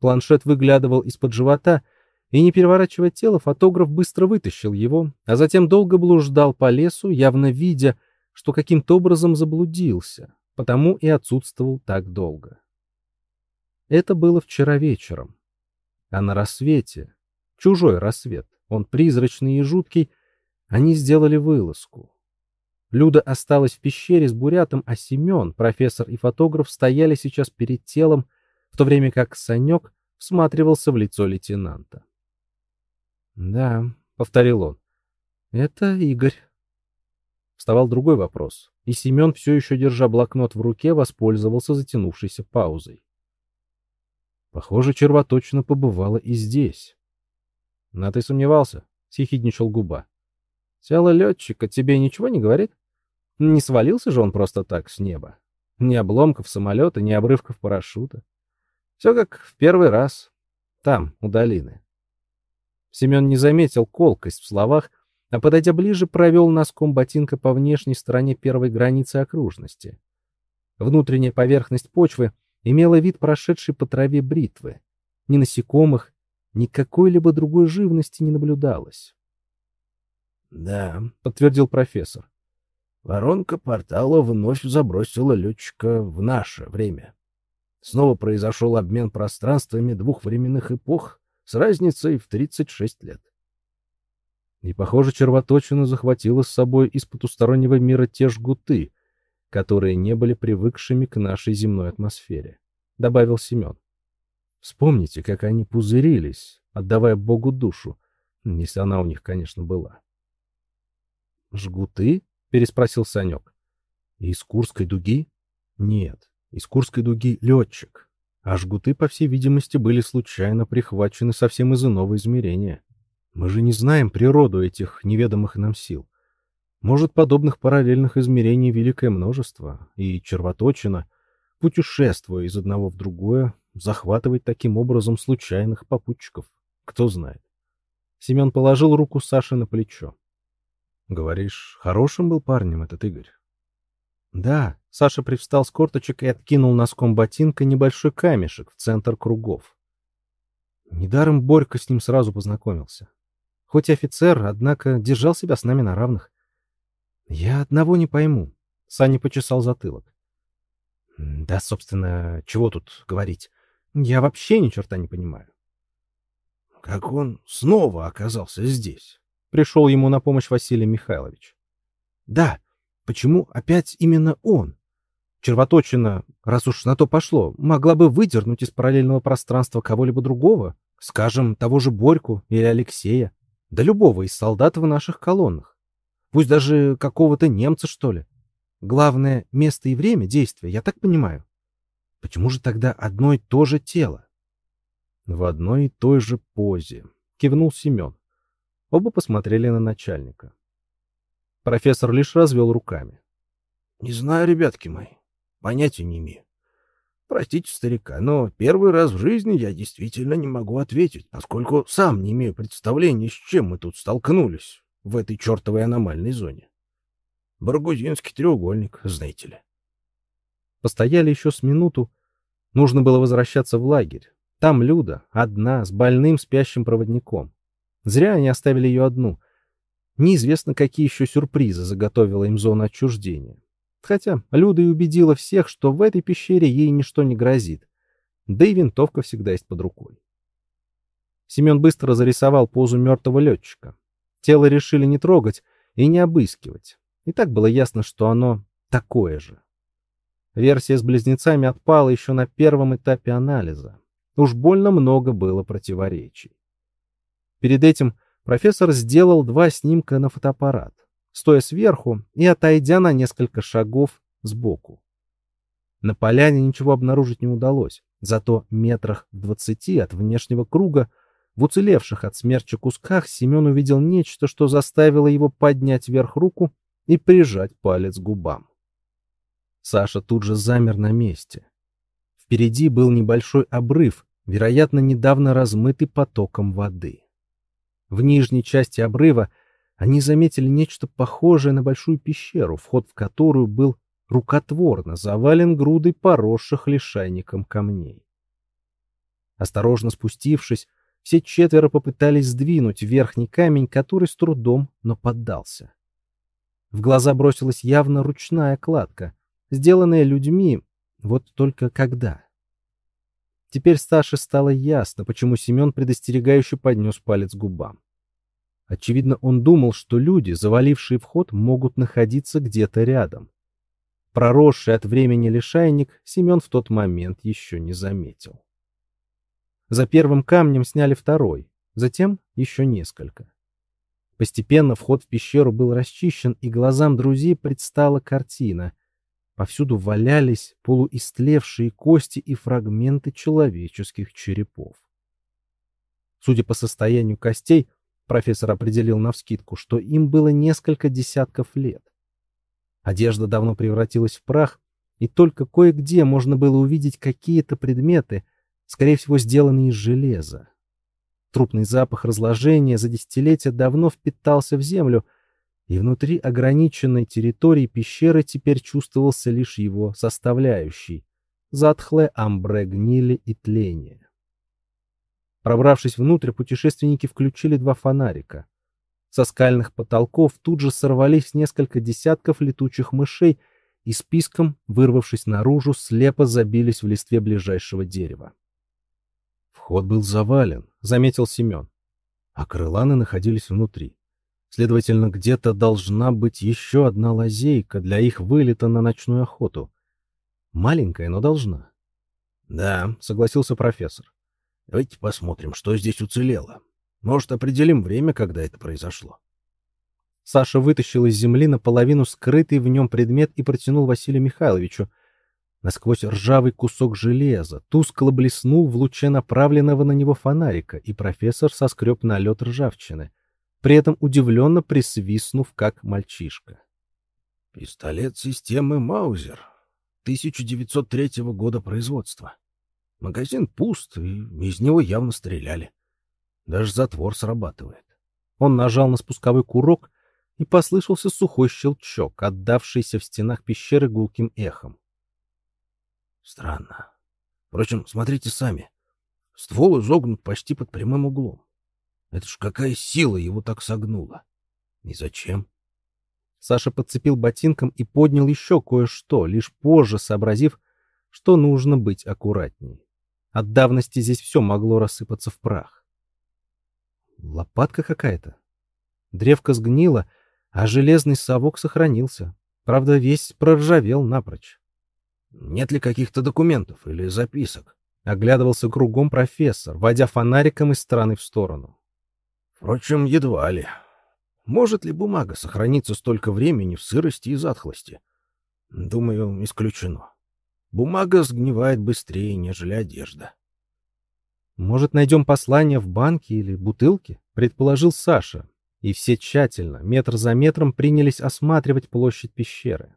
Планшет выглядывал из-под живота, и, не переворачивая тело, фотограф быстро вытащил его, а затем долго блуждал по лесу, явно видя, что каким-то образом заблудился, потому и отсутствовал так долго. Это было вчера вечером. А на рассвете, чужой рассвет, он призрачный и жуткий, они сделали вылазку. Люда осталась в пещере с Бурятом, а Семен, профессор и фотограф стояли сейчас перед телом, в то время как Санек всматривался в лицо лейтенанта. «Да», — повторил он, — «это Игорь». Вставал другой вопрос, и Семен, все еще держа блокнот в руке, воспользовался затянувшейся паузой. Похоже, червоточина побывала и здесь. На ты сомневался? Съехидничал губа. Тело летчика тебе ничего не говорит? Не свалился же он просто так с неба. Ни обломков самолета, ни обрывков парашюта. Все как в первый раз. Там, у долины. Семен не заметил колкость в словах, а, подойдя ближе, провел носком ботинка по внешней стороне первой границы окружности. Внутренняя поверхность почвы имела вид прошедшей по траве бритвы. Ни насекомых, ни какой-либо другой живности не наблюдалось. — Да, — подтвердил профессор. Воронка портала вновь забросила летчика в наше время. Снова произошел обмен пространствами двух временных эпох с разницей в 36 лет. И, похоже, червоточина захватила с собой из потустороннего мира те жгуты, которые не были привыкшими к нашей земной атмосфере, — добавил Семен. Вспомните, как они пузырились, отдавая Богу душу, если она у них, конечно, была. «Жгуты?» — переспросил Санек. «Из Курской дуги?» «Нет, из Курской дуги летчик, а жгуты, по всей видимости, были случайно прихвачены совсем из иного измерения. Мы же не знаем природу этих неведомых нам сил. Может, подобных параллельных измерений великое множество, и червоточина, путешествуя из одного в другое, захватывает таким образом случайных попутчиков. Кто знает. Семен положил руку Саше на плечо. — Говоришь, хорошим был парнем этот Игорь? — Да. Саша привстал с корточек и откинул носком ботинка небольшой камешек в центр кругов. Недаром Борька с ним сразу познакомился. Хоть и офицер, однако держал себя с нами на равных. Я одного не пойму. Саня почесал затылок. Да, собственно, чего тут говорить? Я вообще ни черта не понимаю. Как он снова оказался здесь? Пришел ему на помощь Василий Михайлович. Да, почему опять именно он? Червоточина, раз уж на то пошло, могла бы выдернуть из параллельного пространства кого-либо другого, скажем, того же Борьку или Алексея. Да любого из солдат в наших колоннах. Пусть даже какого-то немца, что ли. Главное — место и время действия, я так понимаю. Почему же тогда одно и то же тело? В одной и той же позе, — кивнул Семен. Оба посмотрели на начальника. Профессор лишь развел руками. — Не знаю, ребятки мои, понятия не имею. Простите старика, но первый раз в жизни я действительно не могу ответить, поскольку сам не имею представления, с чем мы тут столкнулись в этой чертовой аномальной зоне. Баргузинский треугольник, знаете ли. Постояли еще с минуту. Нужно было возвращаться в лагерь. Там Люда, одна, с больным спящим проводником. Зря они оставили ее одну. Неизвестно, какие еще сюрпризы заготовила им зона отчуждения. Хотя Люда и убедила всех, что в этой пещере ей ничто не грозит. Да и винтовка всегда есть под рукой. Семен быстро зарисовал позу мертвого летчика. Тело решили не трогать и не обыскивать. И так было ясно, что оно такое же. Версия с близнецами отпала еще на первом этапе анализа. Уж больно много было противоречий. Перед этим профессор сделал два снимка на фотоаппарат стоя сверху и отойдя на несколько шагов сбоку. На поляне ничего обнаружить не удалось, зато метрах в двадцати от внешнего круга, в уцелевших от смерча кусках, Семен увидел нечто, что заставило его поднять вверх руку и прижать палец к губам. Саша тут же замер на месте. Впереди был небольшой обрыв, вероятно, недавно размытый потоком воды. В нижней части обрыва они заметили нечто похожее на большую пещеру, вход в которую был рукотворно завален грудой поросших лишайником камней. Осторожно спустившись, все четверо попытались сдвинуть верхний камень, который с трудом, но поддался. В глаза бросилась явно ручная кладка, сделанная людьми, вот только когда. Теперь Саше стало ясно, почему Семен предостерегающе поднес палец к губам. Очевидно, он думал, что люди, завалившие вход, могут находиться где-то рядом. Проросший от времени лишайник Семен в тот момент еще не заметил. За первым камнем сняли второй, затем еще несколько. Постепенно вход в пещеру был расчищен, и глазам друзей предстала картина. Повсюду валялись полуистлевшие кости и фрагменты человеческих черепов. Судя по состоянию костей, профессор определил навскидку, что им было несколько десятков лет. Одежда давно превратилась в прах, и только кое-где можно было увидеть какие-то предметы, скорее всего, сделанные из железа. Трупный запах разложения за десятилетия давно впитался в землю, и внутри ограниченной территории пещеры теперь чувствовался лишь его составляющий — затхлое амбре гнили и тления. Пробравшись внутрь, путешественники включили два фонарика. Со скальных потолков тут же сорвались несколько десятков летучих мышей и списком, вырвавшись наружу, слепо забились в листве ближайшего дерева. Вход был завален, заметил Семен. А крыланы находились внутри. Следовательно, где-то должна быть еще одна лазейка для их вылета на ночную охоту. Маленькая, но должна. — Да, — согласился профессор. — Давайте посмотрим, что здесь уцелело. Может, определим время, когда это произошло. Саша вытащил из земли наполовину скрытый в нем предмет и протянул Василию Михайловичу. Насквозь ржавый кусок железа тускло блеснул в луче направленного на него фонарика, и профессор соскреб налет ржавчины, при этом удивленно присвистнув, как мальчишка. «Пистолет системы Маузер, 1903 года производства. Магазин пуст, и из него явно стреляли. Даже затвор срабатывает. Он нажал на спусковой курок, и послышался сухой щелчок, отдавшийся в стенах пещеры гулким эхом. Странно. Впрочем, смотрите сами. Ствол изогнут почти под прямым углом. Это ж какая сила его так согнула. И зачем? Саша подцепил ботинком и поднял еще кое-что, лишь позже сообразив, что нужно быть аккуратней. От давности здесь все могло рассыпаться в прах. Лопатка какая-то. Древко сгнило, а железный совок сохранился. Правда, весь проржавел напрочь. Нет ли каких-то документов или записок? Оглядывался кругом профессор, водя фонариком из стороны в сторону. Впрочем, едва ли. Может ли бумага сохраниться столько времени в сырости и затхлости? Думаю, исключено. Бумага сгнивает быстрее, нежели одежда. Может, найдем послание в банке или бутылке? Предположил Саша, и все тщательно, метр за метром, принялись осматривать площадь пещеры.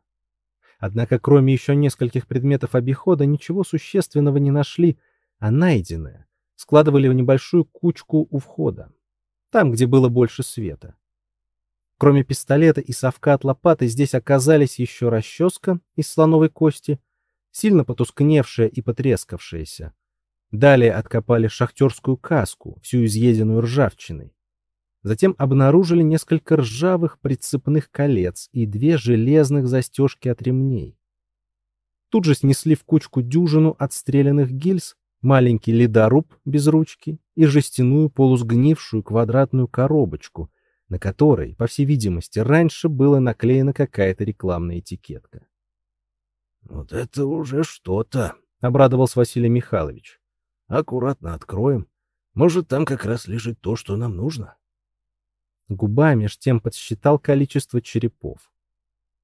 Однако, кроме еще нескольких предметов обихода, ничего существенного не нашли, а найденное складывали в небольшую кучку у входа, там, где было больше света. Кроме пистолета и совка от лопаты, здесь оказались еще расческа из слоновой кости, сильно потускневшая и потрескавшаяся. Далее откопали шахтерскую каску, всю изъеденную ржавчиной. Затем обнаружили несколько ржавых прицепных колец и две железных застежки от ремней. Тут же снесли в кучку дюжину отстрелянных гильз, маленький ледоруб без ручки и жестяную полусгнившую квадратную коробочку, на которой, по всей видимости, раньше была наклеена какая-то рекламная этикетка. «Вот это уже что-то!» — обрадовался Василий Михайлович. «Аккуратно откроем. Может, там как раз лежит то, что нам нужно?» Губами ж тем подсчитал количество черепов.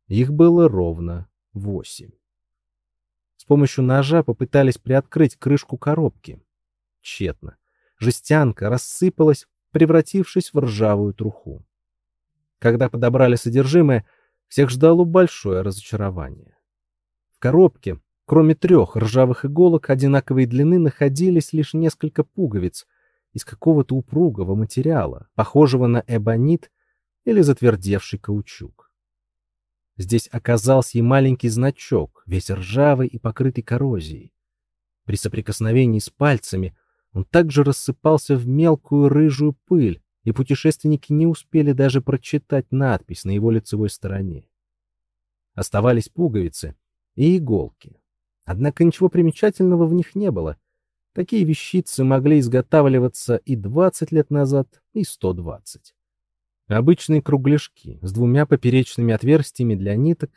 Их было ровно восемь. С помощью ножа попытались приоткрыть крышку коробки. Тщетно. Жестянка рассыпалась, превратившись в ржавую труху. Когда подобрали содержимое, всех ждало большое разочарование. В коробке, кроме трех ржавых иголок одинаковой длины, находились лишь несколько пуговиц, из какого-то упругого материала, похожего на эбонит или затвердевший каучук. Здесь оказался и маленький значок, весь ржавый и покрытый коррозией. При соприкосновении с пальцами он также рассыпался в мелкую рыжую пыль, и путешественники не успели даже прочитать надпись на его лицевой стороне. Оставались пуговицы и иголки. Однако ничего примечательного в них не было, Такие вещицы могли изготавливаться и 20 лет назад, и 120. Обычные кругляшки с двумя поперечными отверстиями для ниток,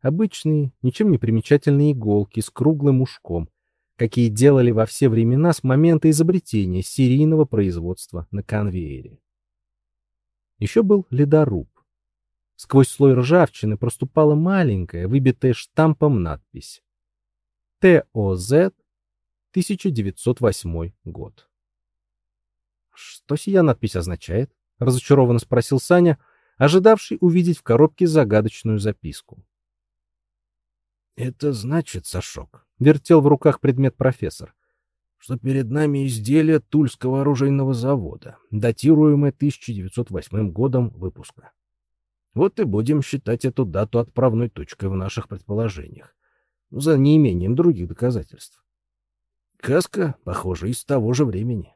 обычные, ничем не примечательные иголки с круглым ушком, какие делали во все времена с момента изобретения серийного производства на конвейере. Еще был ледоруб. Сквозь слой ржавчины проступала маленькая, выбитая штампом надпись. ТОЗ 1908 год. Что сия надпись означает? Разочарованно спросил Саня, ожидавший увидеть в коробке загадочную записку. Это значит, Сашок, вертел в руках предмет профессор, что перед нами изделие Тульского оружейного завода, датируемое 1908 годом выпуска. Вот и будем считать эту дату отправной точкой в наших предположениях, за неимением других доказательств. Каска, похоже, из того же времени.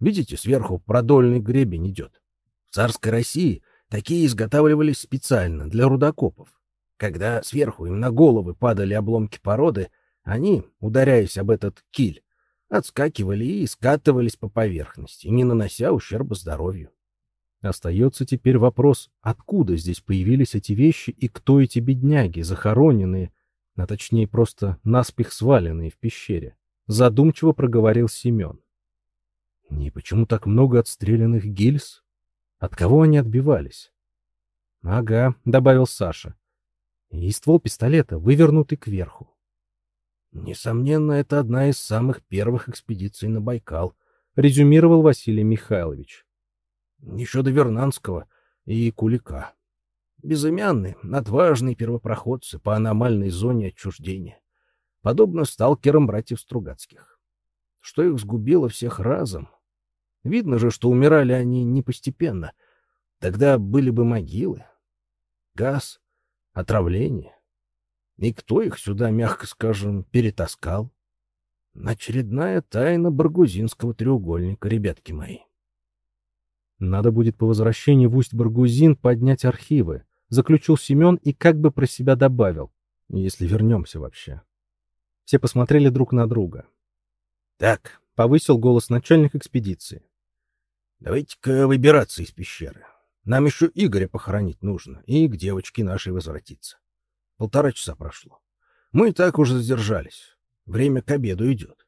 Видите, сверху продольный гребень идет. В царской России такие изготавливались специально для рудокопов. Когда сверху им на головы падали обломки породы, они, ударяясь об этот киль, отскакивали и скатывались по поверхности, не нанося ущерба здоровью. Остается теперь вопрос, откуда здесь появились эти вещи и кто эти бедняги, захороненные, а точнее просто наспех сваленные в пещере. Задумчиво проговорил Семен. И почему так много отстрелянных гильз? От кого они отбивались? — Ага, — добавил Саша. И ствол пистолета вывернутый кверху. Несомненно, это одна из самых первых экспедиций на Байкал, резюмировал Василий Михайлович. Еще до Вернанского и Кулика. Безымянные, отважные первопроходцы по аномальной зоне отчуждения, подобно сталкерам братьев Стругацких. Что их сгубило всех разом? Видно же, что умирали они не постепенно. Тогда были бы могилы. Газ, отравление. И кто их сюда, мягко скажем, перетаскал? Очередная тайна Баргузинского треугольника, ребятки мои. Надо будет по возвращении в Усть-Баргузин поднять архивы, заключил Семен и как бы про себя добавил, если вернемся вообще. Все посмотрели друг на друга. Так, повысил голос начальник экспедиции. Давайте-ка выбираться из пещеры. Нам еще Игоря похоронить нужно и к девочке нашей возвратиться. Полтора часа прошло. Мы и так уже задержались. Время к обеду идет.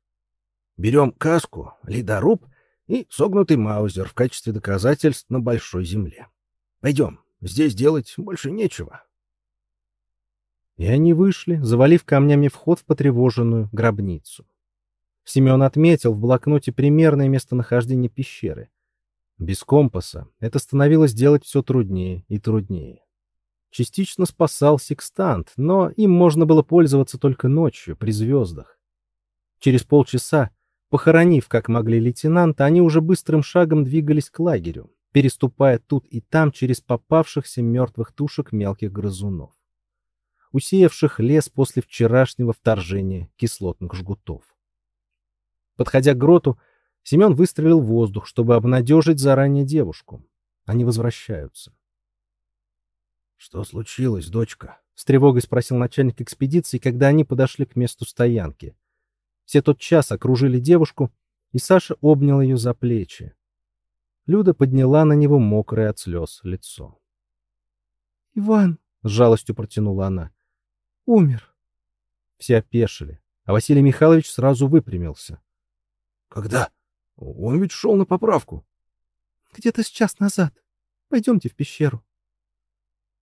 Берем каску, ледоруб и согнутый маузер в качестве доказательств на большой земле. Пойдем, здесь делать больше нечего. И они вышли, завалив камнями вход в потревоженную гробницу. Семен отметил в блокноте примерное местонахождение пещеры. Без компаса это становилось делать все труднее и труднее. Частично спасал секстант, но им можно было пользоваться только ночью, при звездах. Через полчаса, похоронив как могли лейтенанта, они уже быстрым шагом двигались к лагерю, переступая тут и там через попавшихся мертвых тушек мелких грызунов, усеявших лес после вчерашнего вторжения кислотных жгутов. Подходя к гроту, Семен выстрелил в воздух, чтобы обнадежить заранее девушку. Они возвращаются. «Что случилось, дочка?» — с тревогой спросил начальник экспедиции, когда они подошли к месту стоянки. Все тот час окружили девушку, и Саша обнял ее за плечи. Люда подняла на него мокрое от слез лицо. «Иван!» — с жалостью протянула она. «Умер!» Все опешили, а Василий Михайлович сразу выпрямился. «Когда? Он ведь шел на поправку». «Где-то с час назад. Пойдемте в пещеру».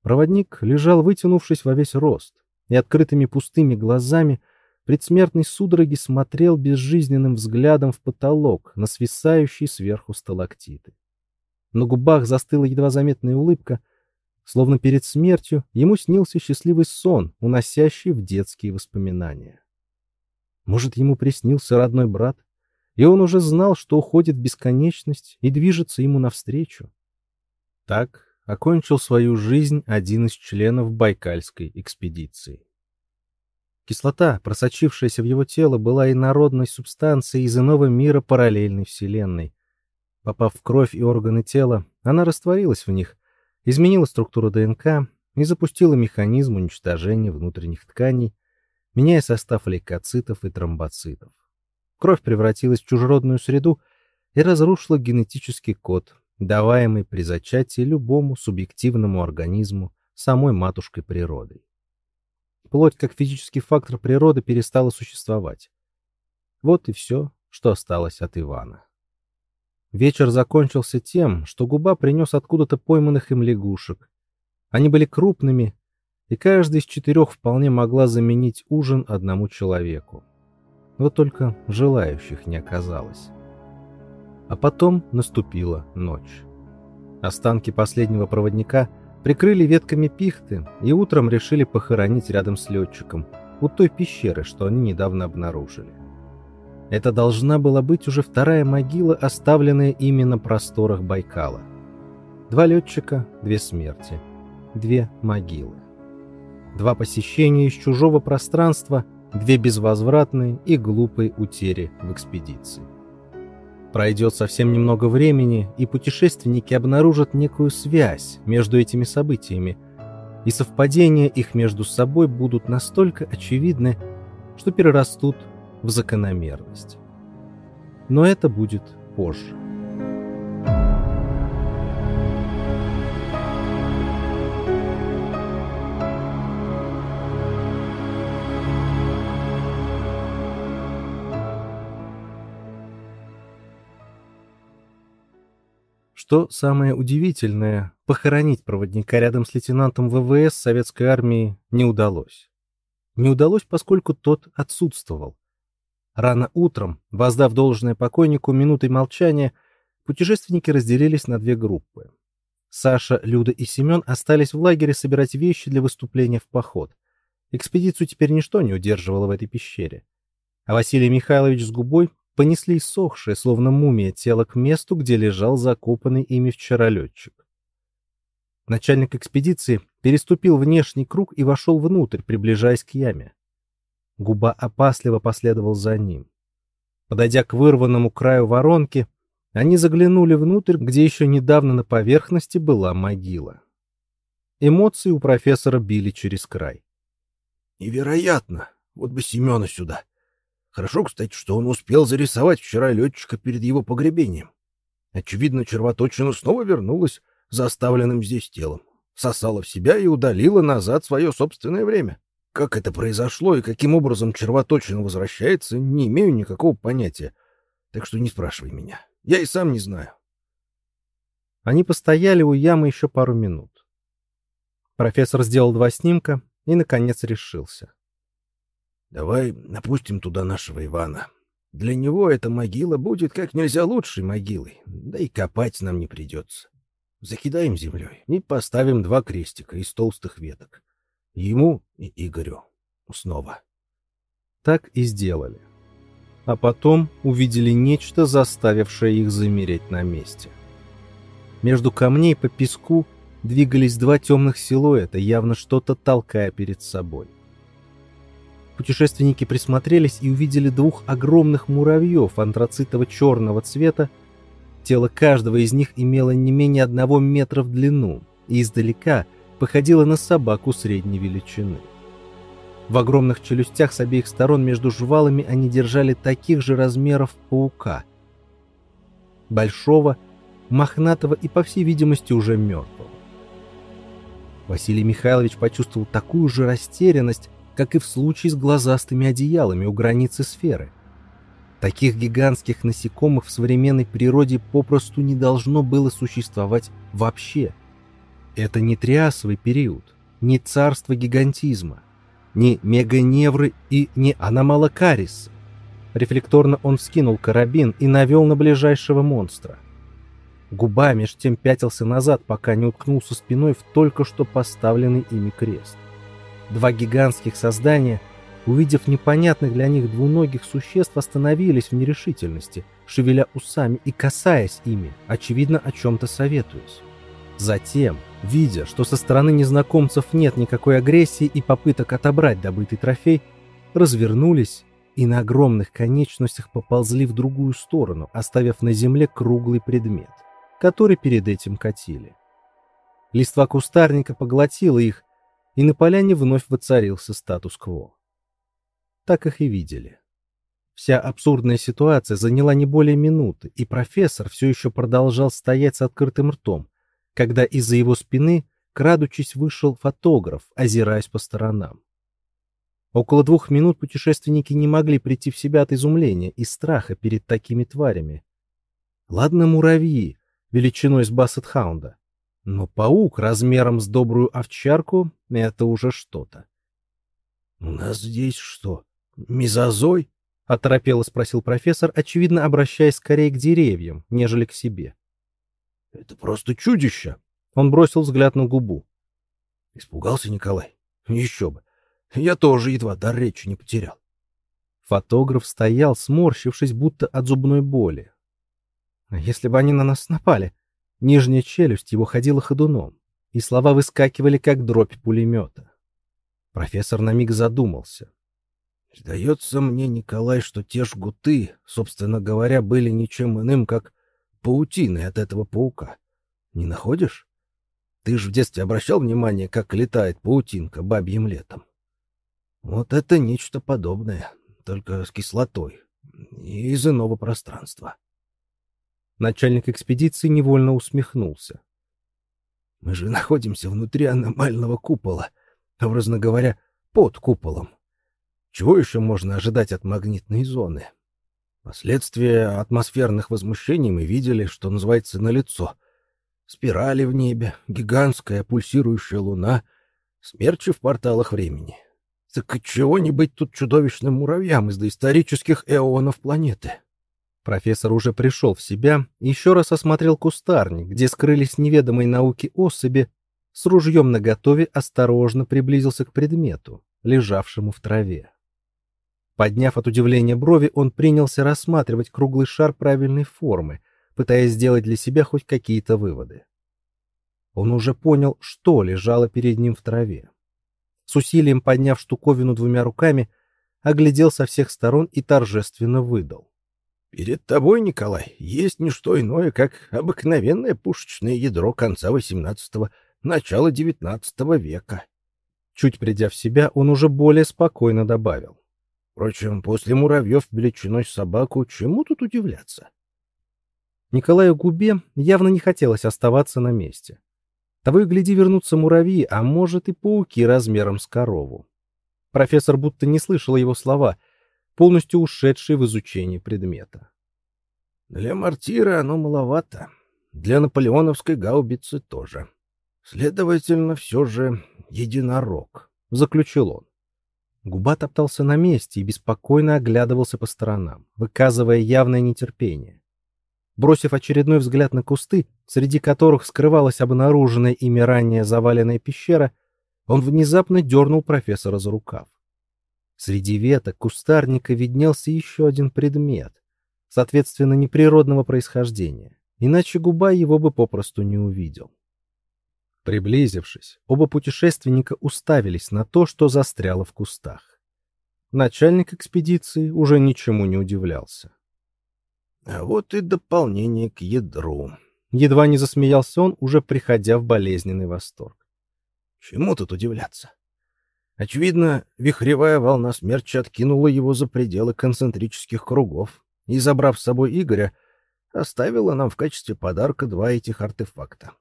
Проводник лежал, вытянувшись во весь рост, и открытыми пустыми глазами предсмертной судороги смотрел безжизненным взглядом в потолок на свисающие сверху сталактиты. На губах застыла едва заметная улыбка, словно перед смертью ему снился счастливый сон, уносящий в детские воспоминания. Может, ему приснился родной брат, и он уже знал, что уходит бесконечность и движется ему навстречу. Так окончил свою жизнь один из членов Байкальской экспедиции. Кислота, просочившаяся в его тело, была инородной субстанцией из иного мира параллельной вселенной. Попав в кровь и органы тела, она растворилась в них, изменила структуру ДНК и запустила механизм уничтожения внутренних тканей, меняя состав лейкоцитов и тромбоцитов. Кровь превратилась в чужеродную среду и разрушила генетический код, даваемый при зачатии любому субъективному организму самой матушкой природой. Плоть как физический фактор природы перестала существовать. Вот и все, что осталось от Ивана. Вечер закончился тем, что губа принес откуда-то пойманных им лягушек. Они были крупными, и каждый из четырех вполне могла заменить ужин одному человеку. Вот только желающих не оказалось. А потом наступила ночь. Останки последнего проводника прикрыли ветками пихты и утром решили похоронить рядом с летчиком, у той пещеры, что они недавно обнаружили. Это должна была быть уже вторая могила, оставленная ими на просторах Байкала. Два летчика, две смерти, две могилы. Два посещения из чужого пространства, две безвозвратные и глупые утери в экспедиции. Пройдет совсем немного времени, и путешественники обнаружат некую связь между этими событиями, и совпадения их между собой будут настолько очевидны, что перерастут в закономерность. Но это будет позже. Что самое удивительное, похоронить проводника рядом с лейтенантом ВВС советской армии не удалось. Не удалось, поскольку тот отсутствовал. Рано утром, воздав должное покойнику минутой молчания, путешественники разделились на две группы. Саша, Люда и Семен остались в лагере собирать вещи для выступления в поход. Экспедицию теперь ничто не удерживало в этой пещере. А Василий Михайлович с губой понесли иссохшее, словно мумия, тело к месту, где лежал закопанный ими вчера летчик. Начальник экспедиции переступил внешний круг и вошел внутрь, приближаясь к яме. Губа опасливо последовал за ним. Подойдя к вырванному краю воронки, они заглянули внутрь, где еще недавно на поверхности была могила. Эмоции у профессора били через край. «Невероятно! Вот бы Семена сюда!» Хорошо, кстати, что он успел зарисовать вчера летчика перед его погребением. Очевидно, червоточина снова вернулась за оставленным здесь телом, сосала в себя и удалила назад свое собственное время. Как это произошло и каким образом червоточина возвращается, не имею никакого понятия. Так что не спрашивай меня. Я и сам не знаю. Они постояли у ямы еще пару минут. Профессор сделал два снимка и, наконец, решился. Давай напустим туда нашего Ивана. Для него эта могила будет как нельзя лучшей могилой, да и копать нам не придется. Закидаем землей и поставим два крестика из толстых веток. Ему и Игорю. Снова. Так и сделали. А потом увидели нечто, заставившее их замереть на месте. Между камней по песку двигались два темных силуэта, явно что-то толкая перед собой. Путешественники присмотрелись и увидели двух огромных муравьев антрацитово-черного цвета. Тело каждого из них имело не менее одного метра в длину и издалека походило на собаку средней величины. В огромных челюстях с обеих сторон между жвалами они держали таких же размеров паука. Большого, мохнатого и, по всей видимости, уже мертвого. Василий Михайлович почувствовал такую же растерянность, как и в случае с глазастыми одеялами у границы сферы. Таких гигантских насекомых в современной природе попросту не должно было существовать вообще. Это не триасовый период, не царство гигантизма, не меганевры и не аномалокарис. Рефлекторно он вскинул карабин и навел на ближайшего монстра. Губа меж тем пятился назад, пока не уткнулся спиной в только что поставленный ими крест. Два гигантских создания, увидев непонятных для них двуногих существ, остановились в нерешительности, шевеля усами и касаясь ими, очевидно, о чем-то советуясь. Затем, видя, что со стороны незнакомцев нет никакой агрессии и попыток отобрать добытый трофей, развернулись и на огромных конечностях поползли в другую сторону, оставив на земле круглый предмет, который перед этим катили. Листва кустарника поглотила их, и на поляне вновь воцарился статус-кво. Так их и видели. Вся абсурдная ситуация заняла не более минуты, и профессор все еще продолжал стоять с открытым ртом, когда из-за его спины, крадучись, вышел фотограф, озираясь по сторонам. Около двух минут путешественники не могли прийти в себя от изумления и страха перед такими тварями. Ладно муравьи, величиной с бассет-хаунда, но паук размером с добрую овчарку — это уже что-то. — У нас здесь что, мезозой? — оторопело спросил профессор, очевидно обращаясь скорее к деревьям, нежели к себе. «Это просто чудище!» Он бросил взгляд на губу. Испугался Николай? Еще бы. Я тоже едва дар речи не потерял. Фотограф стоял, сморщившись, будто от зубной боли. А если бы они на нас напали? Нижняя челюсть его ходила ходуном, и слова выскакивали, как дробь пулемета. Профессор на миг задумался. Сдается мне, Николай, что те жгуты, собственно говоря, были ничем иным, как паутиной от этого паука. Не находишь? Ты же в детстве обращал внимание, как летает паутинка бабьим летом? Вот это нечто подобное, только с кислотой и из иного пространства. Начальник экспедиции невольно усмехнулся. Мы же находимся внутри аномального купола, образно говоря, под куполом. Чего еще можно ожидать от магнитной зоны? Последствия атмосферных возмущений мы видели, что называется, на лицо. Спирали в небе, гигантская пульсирующая луна, смерчи в порталах времени. Так чего не быть тут чудовищным муравьям из доисторических эонов планеты? Профессор уже пришел в себя и еще раз осмотрел кустарник, где скрылись неведомые науки особи, с ружьем наготове осторожно приблизился к предмету, лежавшему в траве. Подняв от удивления брови, он принялся рассматривать круглый шар правильной формы, пытаясь сделать для себя хоть какие-то выводы. Он уже понял, что лежало перед ним в траве. С усилием подняв штуковину двумя руками, оглядел со всех сторон и торжественно выдал. «Перед тобой, Николай, есть не что иное, как обыкновенное пушечное ядро конца XVIII – начала XIX века». Чуть придя в себя, он уже более спокойно добавил. Впрочем, после муравьев величиной собаку чему тут удивляться? Николаю Губе явно не хотелось оставаться на месте. Того и гляди вернутся муравьи, а может и пауки размером с корову. Профессор будто не слышал его слова, полностью ушедший в изучение предмета. Для мортира оно маловато, для наполеоновской гаубицы тоже. Следовательно, все же единорог, — заключил он. Губа топтался на месте и беспокойно оглядывался по сторонам, выказывая явное нетерпение. Бросив очередной взгляд на кусты, среди которых скрывалась обнаруженная ими ранее заваленная пещера, он внезапно дернул профессора за рукав. Среди веток кустарника виднелся еще один предмет, соответственно, неприродного происхождения, иначе губа его бы попросту не увидел. Приблизившись, оба путешественника уставились на то, что застряло в кустах. Начальник экспедиции уже ничему не удивлялся. А вот и дополнение к ядру. Едва не засмеялся он, уже приходя в болезненный восторг. Чему тут удивляться? Очевидно, вихревая волна смерчи откинула его за пределы концентрических кругов и, забрав с собой Игоря, оставила нам в качестве подарка два этих артефакта.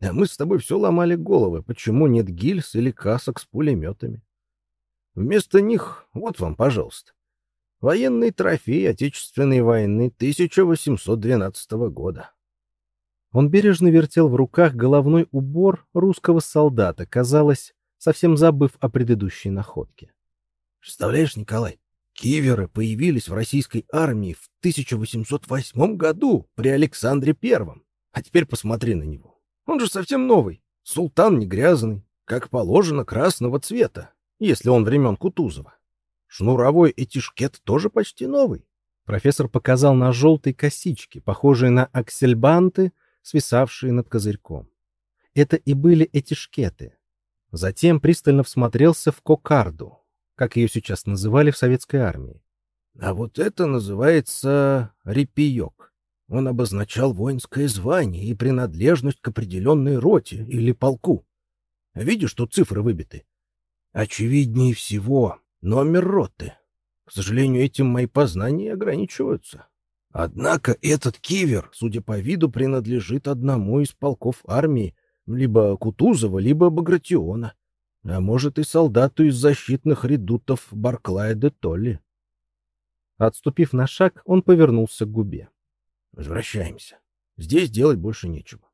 А мы с тобой все ломали головы, почему нет гильз или касок с пулеметами. Вместо них вот вам, пожалуйста, военный трофей Отечественной войны 1812 года. Он бережно вертел в руках головной убор русского солдата, казалось, совсем забыв о предыдущей находке. Представляешь, Николай, киверы появились в российской армии в 1808 году при Александре Первом. А теперь посмотри на него. Он же совсем новый. Султан не грязный, как положено, красного цвета, если он времен Кутузова. Шнуровой этишкет тоже почти новый. Профессор показал на желтые косички, похожие на аксельбанты, свисавшие над козырьком. Это и были этишкеты. Затем пристально всмотрелся в кокарду, как ее сейчас называли в советской армии. А вот это называется репиек. Он обозначал воинское звание и принадлежность к определенной роте или полку. Видишь, тут цифры выбиты. Очевиднее всего, номер роты. К сожалению, этим мои познания ограничиваются. Однако этот кивер, судя по виду, принадлежит одному из полков армии, либо Кутузова, либо Багратиона, а может и солдату из защитных редутов Барклая де Толли. Отступив на шаг, он повернулся к губе. Возвращаемся. Здесь делать больше нечего.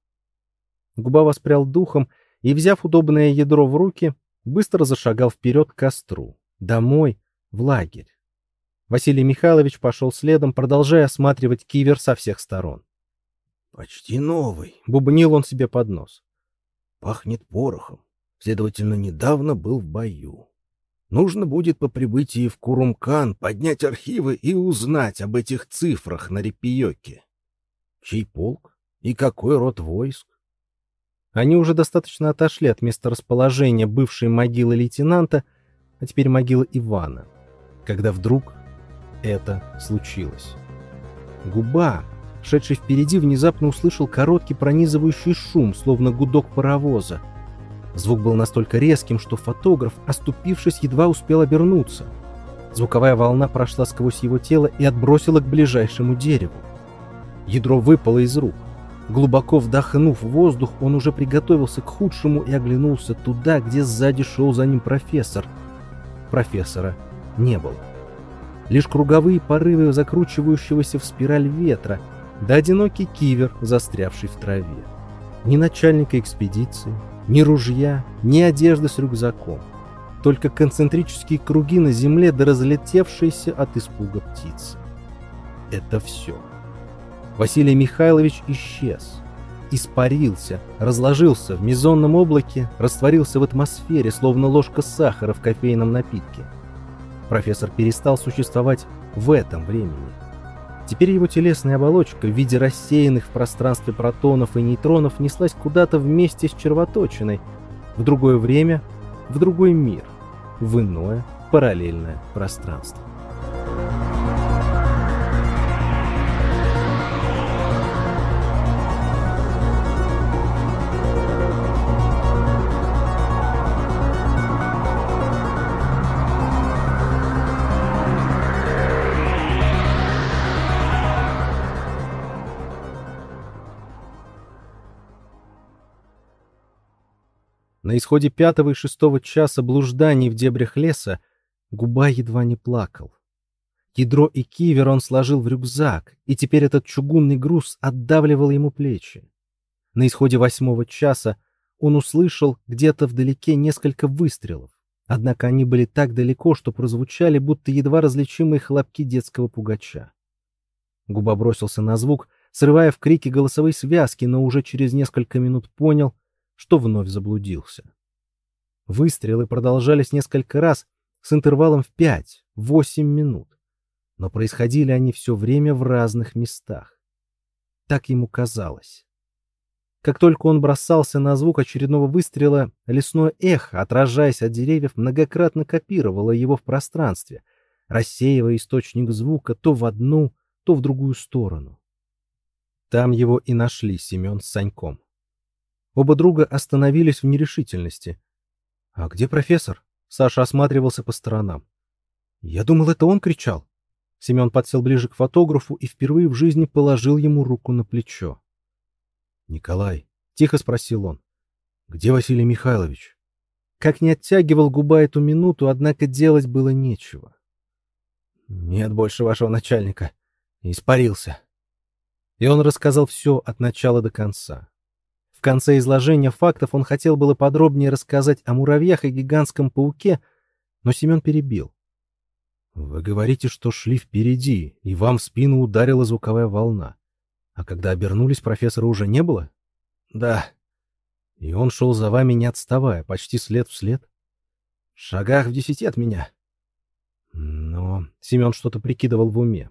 Губа воспрял духом и, взяв удобное ядро в руки, быстро зашагал вперед к костру, домой, в лагерь. Василий Михайлович пошел следом, продолжая осматривать кивер со всех сторон. «Почти новый», — бубнил он себе под нос. «Пахнет порохом. Следовательно, недавно был в бою. Нужно будет по прибытии в Курумкан поднять архивы и узнать об этих цифрах на Репиёке. Чей полк и какой род войск? Они уже достаточно отошли от места расположения бывшей могилы лейтенанта, а теперь могилы Ивана, когда вдруг это случилось. Губа, шедший впереди, внезапно услышал короткий пронизывающий шум, словно гудок паровоза. Звук был настолько резким, что фотограф, оступившись, едва успел обернуться. Звуковая волна прошла сквозь его тело и отбросила к ближайшему дереву. Ядро выпало из рук. Глубоко вдохнув воздух, он уже приготовился к худшему и оглянулся туда, где сзади шел за ним профессор. Профессора не было лишь круговые порывы закручивающегося в спираль ветра, да одинокий кивер, застрявший в траве. Ни начальника экспедиции, ни ружья, ни одежды с рюкзаком. Только концентрические круги на земле да разлетевшиеся от испуга птицы. Это все. Василий Михайлович исчез. Испарился, разложился в мезонном облаке, растворился в атмосфере, словно ложка сахара в кофейном напитке профессор перестал существовать в этом времени. Теперь его телесная оболочка в виде рассеянных в пространстве протонов и нейтронов неслась куда-то вместе с червоточиной, в другое время, в другой мир, в иное параллельное пространство. На исходе пятого и шестого часа блужданий в дебрях леса Губа едва не плакал. Ядро и кивер он сложил в рюкзак, и теперь этот чугунный груз отдавливал ему плечи. На исходе восьмого часа он услышал где-то вдалеке несколько выстрелов, однако они были так далеко, что прозвучали, будто едва различимые хлопки детского пугача. Губа бросился на звук, срывая в крике голосовые связки, но уже через несколько минут понял, что вновь заблудился. Выстрелы продолжались несколько раз с интервалом в 5-8 минут, но происходили они все время в разных местах. Так ему казалось. Как только он бросался на звук очередного выстрела, лесное эхо, отражаясь от деревьев, многократно копировало его в пространстве, рассеивая источник звука то в одну, то в другую сторону. Там его и нашли Семен с Саньком. Оба друга остановились в нерешительности. «А где профессор?» Саша осматривался по сторонам. «Я думал, это он кричал». Семен подсел ближе к фотографу и впервые в жизни положил ему руку на плечо. «Николай», — тихо спросил он, — «где Василий Михайлович?» Как не оттягивал губа эту минуту, однако делать было нечего. «Нет больше вашего начальника. Испарился». И он рассказал все от начала до конца. В конце изложения фактов он хотел было подробнее рассказать о муравьях и гигантском пауке, но Семен перебил. «Вы говорите, что шли впереди, и вам в спину ударила звуковая волна. А когда обернулись, профессора уже не было?» «Да». «И он шел за вами, не отставая, почти след в след?» «В шагах в десяти от меня». Но Семен что-то прикидывал в уме.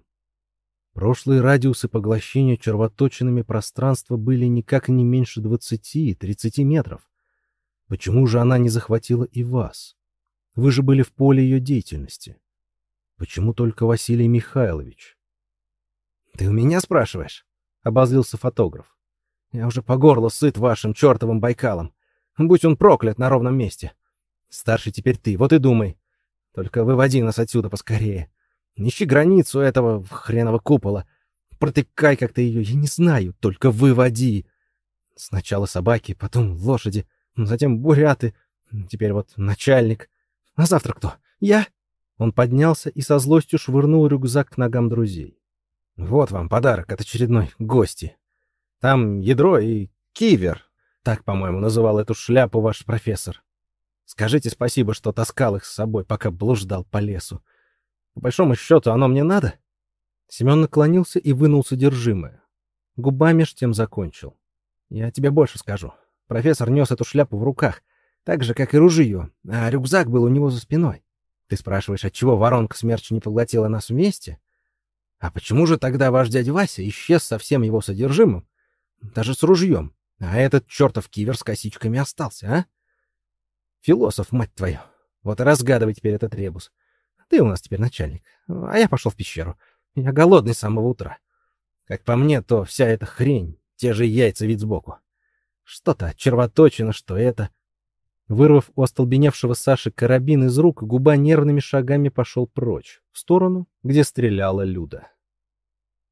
Прошлые радиусы поглощения червоточинами пространства были никак не меньше 20-30 метров. Почему же она не захватила и вас? Вы же были в поле ее деятельности. Почему только Василий Михайлович? — Ты у меня спрашиваешь? — обозлился фотограф. — Я уже по горло сыт вашим чертовым Байкалом. Будь он проклят на ровном месте. Старший теперь ты, вот и думай. Только выводи нас отсюда поскорее. Ищи границу этого хренового купола. Протыкай как-то ее, я не знаю, только выводи. Сначала собаки, потом лошади, затем буряты, теперь вот начальник. А завтра кто? Я? Он поднялся и со злостью швырнул рюкзак к ногам друзей. Вот вам подарок от очередной гости. Там ядро и кивер. Так, по-моему, называл эту шляпу ваш профессор. Скажите спасибо, что таскал их с собой, пока блуждал по лесу. По большому счету, оно мне надо?» Семен наклонился и вынул содержимое. Губа меж тем закончил. «Я тебе больше скажу. Профессор нес эту шляпу в руках, так же, как и ружье, а рюкзак был у него за спиной. Ты спрашиваешь, отчего воронка смерча не поглотила нас вместе? А почему же тогда ваш дядя Вася исчез со всем его содержимым, даже с ружьем, а этот чертов кивер с косичками остался, а? Философ, мать твою. Вот и разгадывай теперь этот ребус. Ты у нас теперь начальник, а я пошел в пещеру. Я голодный с самого утра. Как по мне, то вся эта хрень, те же яйца вид сбоку. Что-то червоточина, что это. Вырвав у остолбеневшего Саши карабин из рук, губа нервными шагами пошел прочь, в сторону, где стреляла Люда.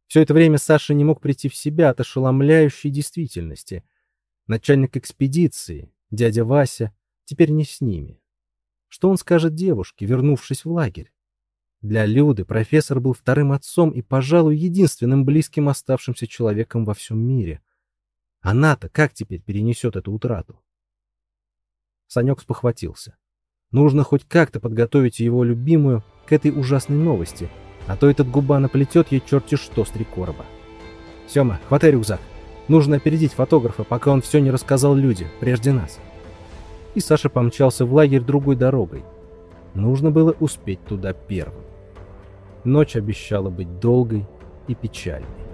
Все это время Саша не мог прийти в себя от ошеломляющей действительности. Начальник экспедиции, дядя Вася, теперь не с ними. Что он скажет девушке, вернувшись в лагерь? Для Люды профессор был вторым отцом и, пожалуй, единственным близким оставшимся человеком во всем мире. Она-то как теперь перенесет эту утрату? Санек спохватился. Нужно хоть как-то подготовить его любимую к этой ужасной новости, а то этот губа наплетет ей черти что с три короба. «Сема, хватай рюкзак. Нужно опередить фотографа, пока он все не рассказал люди, прежде нас». И Саша помчался в лагерь другой дорогой. Нужно было успеть туда первым. Ночь обещала быть долгой и печальной.